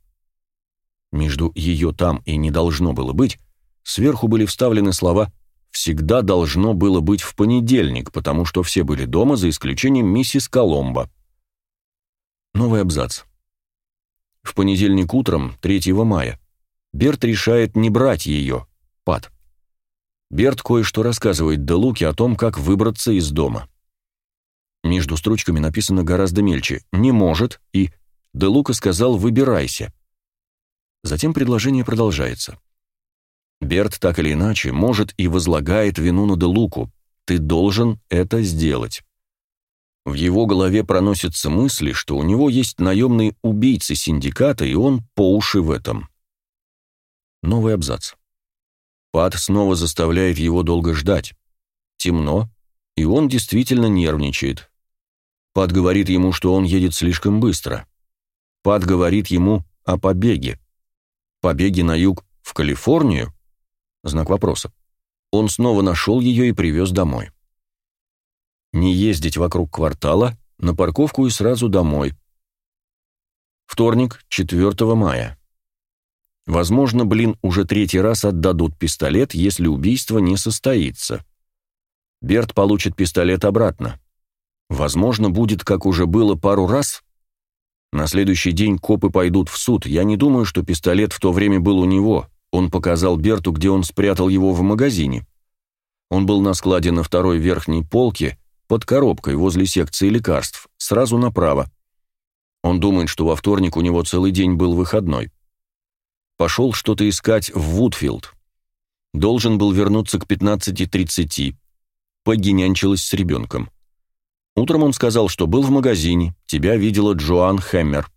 Между «ее там» и «не должно было быть» сверху были вставлены слова «всегда должно было быть в понедельник», потому что все были дома, за исключением миссис Коломбо. Новый абзац. В понедельник утром, 3 мая, Берт решает не брать ее, Пат. Берт кое-что рассказывает Делуке о том, как выбраться из дома. Между строчками написано гораздо мельче «не может» и «Делука сказал «выбирайся». Затем предложение продолжается. Берт так или иначе может и возлагает вину на Делуку. Ты должен это сделать. В его голове проносятся мысли, что у него есть наемные убийцы синдиката, и он по уши в этом. Новый абзац. Пат снова заставляет его долго ждать. Темно, и он действительно нервничает. Пат говорит ему, что он едет слишком быстро. Пат говорит ему о побеге. Побеге на юг в Калифорнию? Знак вопроса. Он снова нашел ее и привез домой. Не ездить вокруг квартала, на парковку и сразу домой. Вторник, 4 мая. Возможно, блин, уже третий раз отдадут пистолет, если убийство не состоится. Берт получит пистолет обратно. Возможно, будет, как уже было пару раз. На следующий день копы пойдут в суд. Я не думаю, что пистолет в то время был у него. Он показал Берту, где он спрятал его в магазине. Он был на складе на второй верхней полке, под коробкой возле секции лекарств, сразу направо. Он думает, что во вторник у него целый день был выходной пошел что-то искать в Вудфилд. Должен был вернуться к 15.30. Пегги нянчилась с ребенком. Утром он сказал, что был в магазине, тебя видела Джоан Хэммер.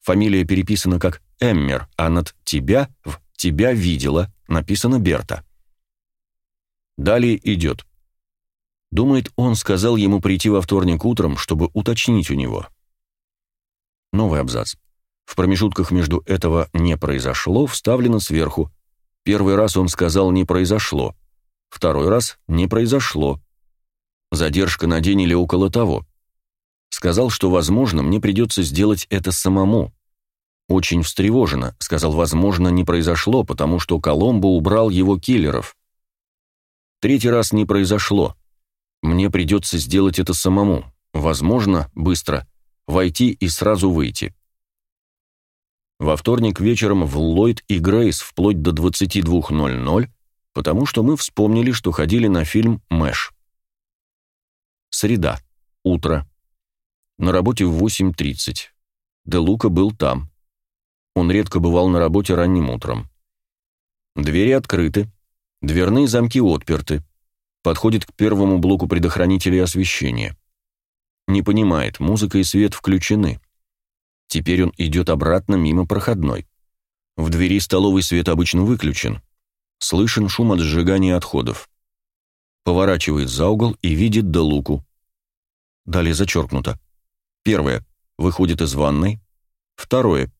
Фамилия переписана как Эммер, а над «тебя» в «тебя видела» написано Берта. Далее идет. Думает, он сказал ему прийти во вторник утром, чтобы уточнить у него. Новый абзац. В промежутках между этого «не произошло» вставлено сверху. Первый раз он сказал «не произошло», второй раз «не произошло». Задержка на день или около того. Сказал, что, возможно, мне придется сделать это самому. Очень встревоженно, сказал, возможно, не произошло, потому что Коломбо убрал его киллеров. Третий раз не произошло. Мне придется сделать это самому. Возможно, быстро. Войти и сразу выйти. Во вторник вечером в Ллойд и Грейс вплоть до 22.00, потому что мы вспомнили, что ходили на фильм «Мэш». Среда. Утро. На работе в 8.30. Де Лука был там. Он редко бывал на работе ранним утром. Двери открыты, дверные замки отперты. Подходит к первому блоку предохранителей освещения. Не понимает, музыка и свет включены. Теперь он идет обратно мимо проходной. В двери столовой свет обычно выключен. Слышен шум от сжигания отходов. Поворачивает за угол и видит Делуку. Далее зачеркнуто. Первое. Выходит из ванной. Второе.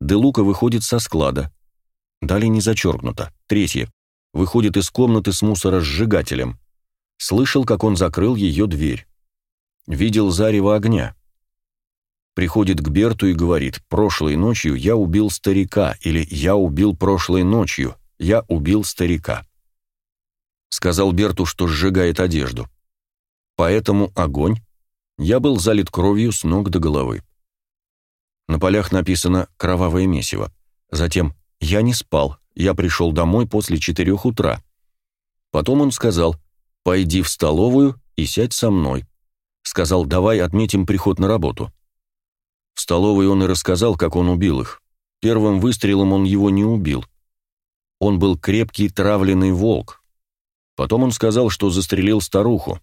Делука выходит со склада. Далее не зачеркнуто. Третье. Выходит из комнаты с мусоросжигателем. Слышал, как он закрыл ее дверь. Видел зарево огня. Приходит к Берту и говорит, «Прошлой ночью я убил старика» или «Я убил прошлой ночью, я убил старика». Сказал Берту, что сжигает одежду. Поэтому огонь. Я был залит кровью с ног до головы. На полях написано «Кровавое месиво». Затем «Я не спал, я пришел домой после четырех утра». Потом он сказал «Пойди в столовую и сядь со мной». Сказал «Давай отметим приход на работу». В столовой он и рассказал, как он убил их. Первым выстрелом он его не убил. Он был крепкий травленный волк. Потом он сказал, что застрелил старуху.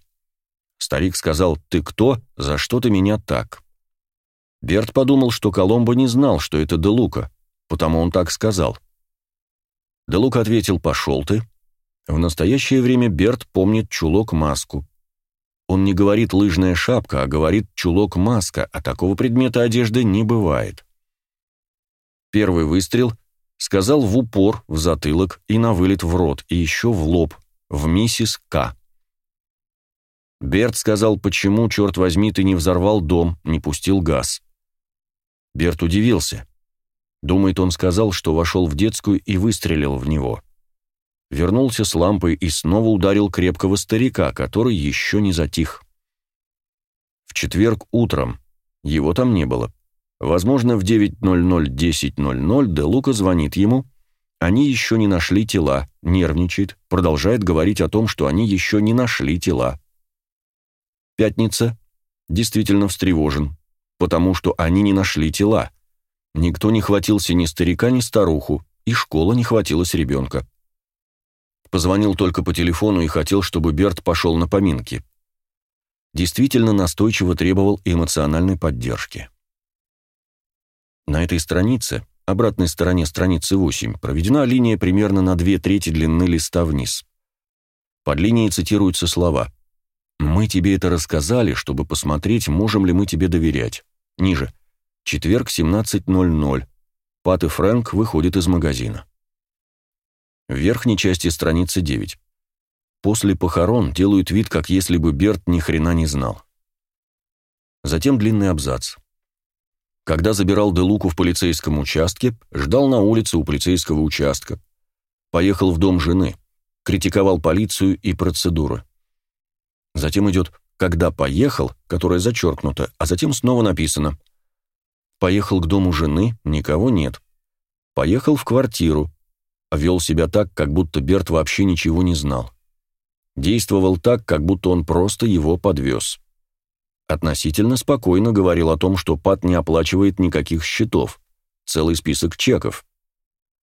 Старик сказал «Ты кто? За что ты меня так?» Берт подумал, что Коломбо не знал, что это Делука, потому он так сказал. Делука ответил «Пошел ты». В настоящее время Берт помнит чулок-маску. Он не говорит лыжная шапка, а говорит чулок-маска, а такого предмета одежды не бывает. Первый выстрел сказал в упор, в затылок и на вылет в рот, и еще в лоб, в миссис К. Берт сказал, почему, черт возьми, ты не взорвал дом, не пустил газ. Берт удивился. Думает, он сказал, что вошел в детскую и выстрелил в него вернулся с лампой и снова ударил крепкого старика, который еще не затих. В четверг утром его там не было. Возможно, в 9.00-10.00 Де Лука звонит ему. Они еще не нашли тела, нервничает, продолжает говорить о том, что они еще не нашли тела. Пятница. Действительно встревожен, потому что они не нашли тела. Никто не хватился ни старика, ни старуху, и школа не хватилась ребенка. Позвонил только по телефону и хотел, чтобы Берт пошел на поминки. Действительно настойчиво требовал эмоциональной поддержки. На этой странице, обратной стороне страницы 8, проведена линия примерно на две трети длины листа вниз. Под линией цитируются слова «Мы тебе это рассказали, чтобы посмотреть, можем ли мы тебе доверять». Ниже. Четверг, 17.00. Пат и Фрэнк выходят из магазина. В верхней части страницы 9. После похорон делают вид, как если бы Берт ни хрена не знал. Затем длинный абзац. Когда забирал Делуку в полицейском участке, ждал на улице у полицейского участка. Поехал в дом жены, критиковал полицию и процедуры. Затем идет «когда поехал», которое зачеркнуто, а затем снова написано «поехал к дому жены, никого нет». Поехал в квартиру, вел себя так, как будто Берт вообще ничего не знал. Действовал так, как будто он просто его подвез. Относительно спокойно говорил о том, что Пат не оплачивает никаких счетов. Целый список чеков.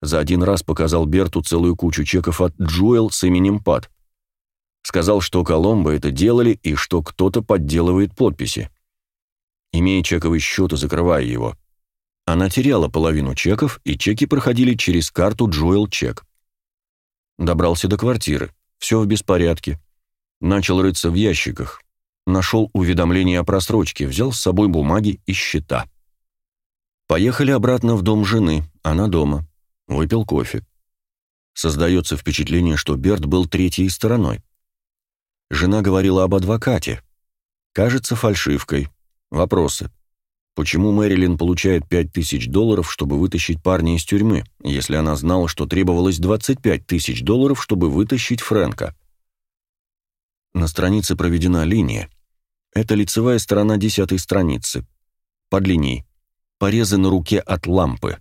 За один раз показал Берту целую кучу чеков от Джуэл с именем Пат. Сказал, что Коломбо это делали и что кто-то подделывает подписи. Имея чековый счет и закрывая его, она теряла половину чеков, и чеки проходили через карту Джоэл Чек. Добрался до квартиры. Все в беспорядке. Начал рыться в ящиках. Нашел уведомление о просрочке, взял с собой бумаги и счета. Поехали обратно в дом жены, она дома. Выпил кофе. Создается впечатление, что Берт был третьей стороной. Жена говорила об адвокате. Кажется, фальшивкой. Вопросы. Почему Мэрилин получает 5000 долларов, чтобы вытащить парня из тюрьмы, если она знала, что требовалось 25 тысяч долларов, чтобы вытащить Фрэнка? На странице проведена линия. Это лицевая сторона десятой страницы. Под линией. Порезы на руке от лампы.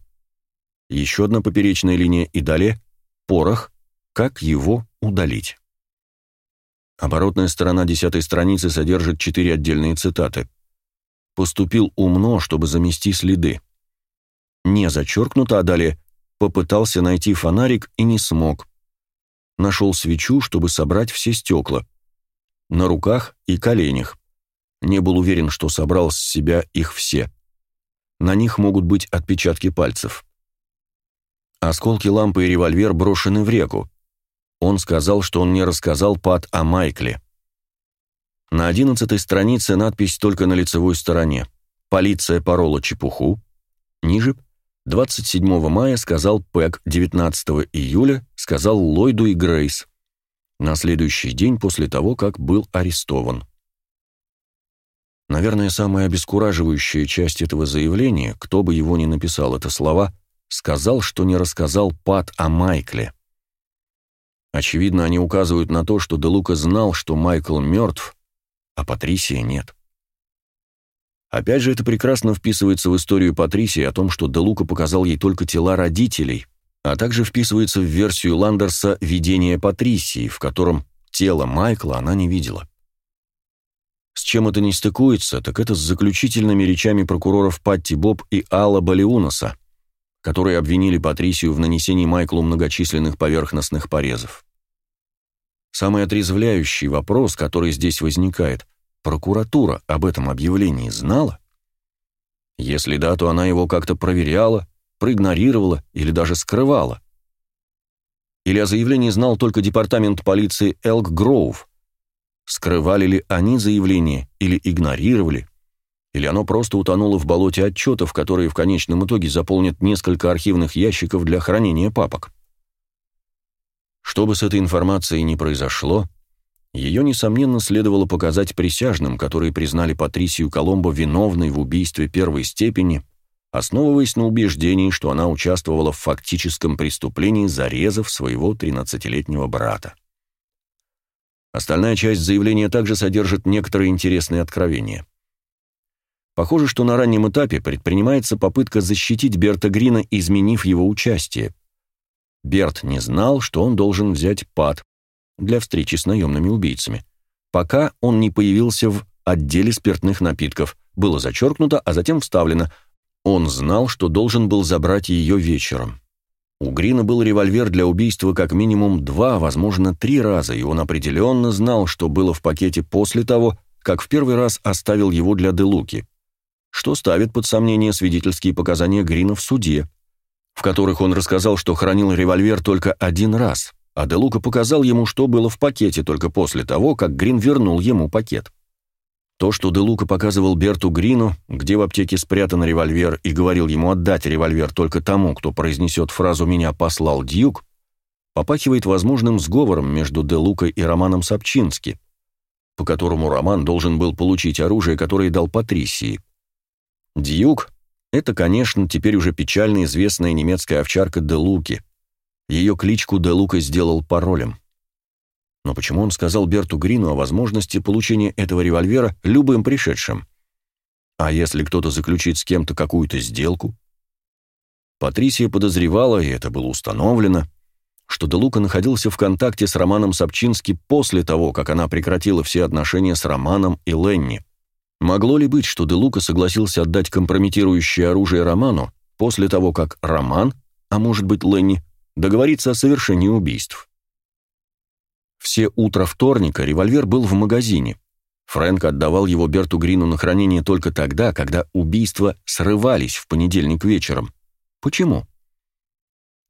Еще одна поперечная линия и далее порох. Как его удалить? Оборотная сторона десятой страницы содержит четыре отдельные цитаты. Поступил умно, чтобы замести следы. Не зачеркнуто, а далее попытался найти фонарик и не смог. Нашел свечу, чтобы собрать все стекла. На руках и коленях. Не был уверен, что собрал с себя их все. На них могут быть отпечатки пальцев. Осколки лампы и револьвер брошены в реку. Он сказал, что он не рассказал Пат о Майкле. На одиннадцатой странице надпись только на лицевой стороне. Полиция порола чепуху. Ниже 27 мая сказал Пэк, 19 июля сказал Ллойду и Грейс. На следующий день после того, как был арестован. Наверное, самая обескураживающая часть этого заявления, кто бы его ни написал это слова, сказал, что не рассказал Пат о Майкле. Очевидно, они указывают на то, что Делука знал, что Майкл мертв, а Патрисия нет. Опять же, это прекрасно вписывается в историю Патрисии о том, что Делука показал ей только тела родителей, а также вписывается в версию Ландерса «Видение Патрисии», в котором тело Майкла она не видела. С чем это не стыкуется, так это с заключительными речами прокуроров Патти Боб и Алла Балиунаса, которые обвинили Патрисию в нанесении Майклу многочисленных поверхностных порезов. Самый отрезвляющий вопрос, который здесь возникает – Прокуратура об этом объявлении знала? Если да, то она его как-то проверяла, проигнорировала или даже скрывала. Или о заявлении знал только департамент полиции Элк Гроув? Скрывали ли они заявление или игнорировали? Или оно просто утонуло в болоте отчетов, которые в конечном итоге заполнят несколько архивных ящиков для хранения папок? Что бы с этой информацией ни произошло, ее, несомненно, следовало показать присяжным, которые признали Патрисию Коломбо виновной в убийстве первой степени, основываясь на убеждении, что она участвовала в фактическом преступлении, зарезав своего 13-летнего брата. Остальная часть заявления также содержит некоторые интересные откровения. Похоже, что на раннем этапе предпринимается попытка защитить Берта Грина, изменив его участие. Берт не знал, что он должен взять пад, для встречи с наемными убийцами, пока он не появился в отделе спиртных напитков. Было зачеркнуто, а затем вставлено. Он знал, что должен был забрать ее вечером. У Грина был револьвер для убийства как минимум два, возможно, три раза, и он определенно знал, что было в пакете после того, как в первый раз оставил его для Делуки, что ставит под сомнение свидетельские показания Грина в суде, в которых он рассказал, что хранил револьвер только один раз а Де Лука показал ему, что было в пакете только после того, как Грин вернул ему пакет. То, что Де Лука показывал Берту Грину, где в аптеке спрятан револьвер, и говорил ему отдать револьвер только тому, кто произнесет фразу «меня послал Дьюк», попахивает возможным сговором между Де Лукой и Романом Сапчински, по которому Роман должен был получить оружие, которое дал Патрисии. Дьюк — это, конечно, теперь уже печально известная немецкая овчарка Де Луки, ее кличку Де Лука сделал паролем. Но почему он сказал Берту Грину о возможности получения этого револьвера любым пришедшим? А если кто-то заключит с кем-то какую-то сделку? Патрисия подозревала, и это было установлено, что Де Лука находился в контакте с Романом Сапчински после того, как она прекратила все отношения с Романом и Ленни. Могло ли быть, что Де Лука согласился отдать компрометирующее оружие Роману после того, как Роман, а может быть Ленни, договориться о совершении убийств. Все утро вторника револьвер был в магазине. Фрэнк отдавал его Берту Грину на хранение только тогда, когда убийства срывались в понедельник вечером. Почему?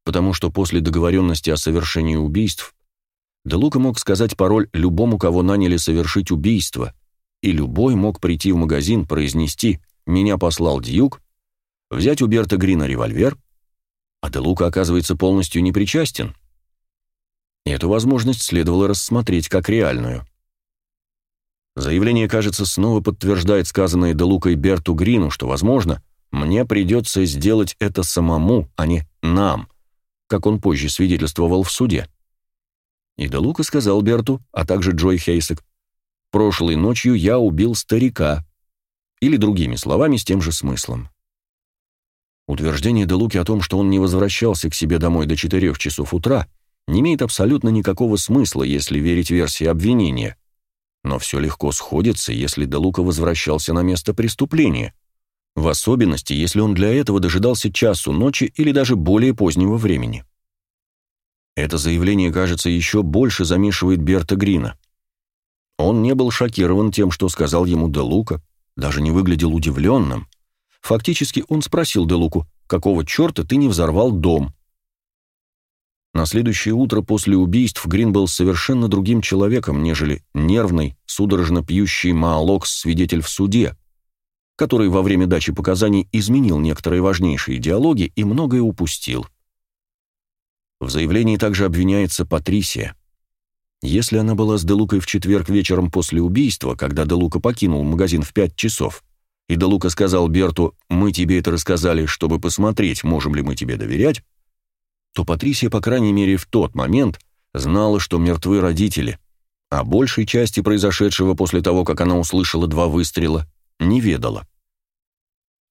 Потому что после договоренности о совершении убийств Делука мог сказать пароль любому, кого наняли совершить убийство, и любой мог прийти в магазин, произнести «меня послал Дьюк», взять у Берта Грина револьвер а Делука, оказывается, полностью непричастен. И эту возможность следовало рассмотреть как реальную. Заявление, кажется, снова подтверждает сказанное Делукой Берту Грину, что, возможно, мне придется сделать это самому, а не нам, как он позже свидетельствовал в суде. И Делука сказал Берту, а также Джой Хейсек, «Прошлой ночью я убил старика», или другими словами с тем же смыслом. Утверждение Делуки о том, что он не возвращался к себе домой до 4 часов утра, не имеет абсолютно никакого смысла, если верить версии обвинения. Но все легко сходится, если Делука возвращался на место преступления, в особенности, если он для этого дожидался часу ночи или даже более позднего времени. Это заявление, кажется, еще больше замешивает Берта Грина. Он не был шокирован тем, что сказал ему Делука, даже не выглядел удивленным. Фактически он спросил Делуку, какого черта ты не взорвал дом? На следующее утро после убийств Грин был совершенно другим человеком, нежели нервный, судорожно пьющий Маалокс-свидетель в суде, который во время дачи показаний изменил некоторые важнейшие диалоги и многое упустил. В заявлении также обвиняется Патрисия. Если она была с Делукой в четверг вечером после убийства, когда Делука покинул магазин в пять часов, и Делука сказал Берту «Мы тебе это рассказали, чтобы посмотреть, можем ли мы тебе доверять», то Патрисия, по крайней мере, в тот момент знала, что мертвы родители, а большей части произошедшего после того, как она услышала два выстрела, не ведала.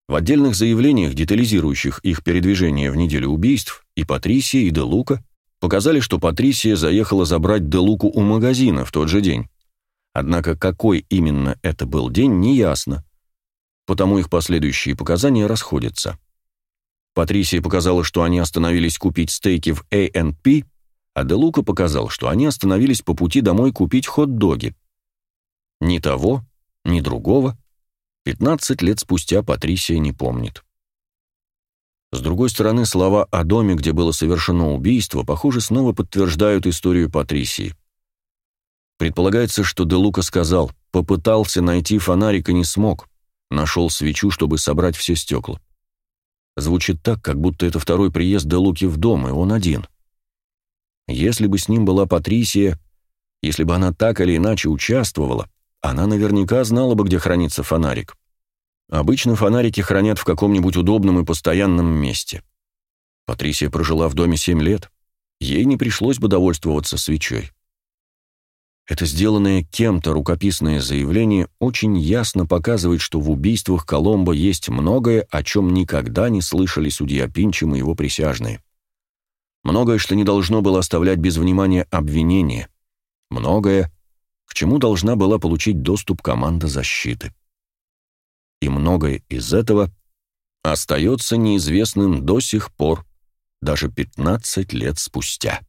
В отдельных заявлениях, детализирующих их передвижение в неделю убийств, и Патрисия, и Делука показали, что Патрисия заехала забрать Делуку у магазина в тот же день. Однако какой именно это был день, неясно, потому их последующие показания расходятся. Патрисия показала, что они остановились купить стейки в A&P, а Делука показал, что они остановились по пути домой купить хот-доги. Ни того, ни другого 15 лет спустя Патрисия не помнит. С другой стороны, слова о доме, где было совершено убийство, похоже, снова подтверждают историю Патрисии. Предполагается, что Делука сказал, попытался найти фонарик и не смог, нашел свечу, чтобы собрать все стекла. Звучит так, как будто это второй приезд Делуки в дом, и он один. Если бы с ним была Патрисия, если бы она так или иначе участвовала, она наверняка знала бы, где хранится фонарик. Обычно фонарики хранят в каком-нибудь удобном и постоянном месте. Патрисия прожила в доме семь лет. Ей не пришлось бы довольствоваться свечой. Это сделанное кем-то рукописное заявление очень ясно показывает, что в убийствах Коломбо есть многое, о чем никогда не слышали судья Пинчем и его присяжные. Многое, что не должно было оставлять без внимания обвинения. Многое, к чему должна была получить доступ команда защиты. И многое из этого остается неизвестным до сих пор, даже 15 лет спустя.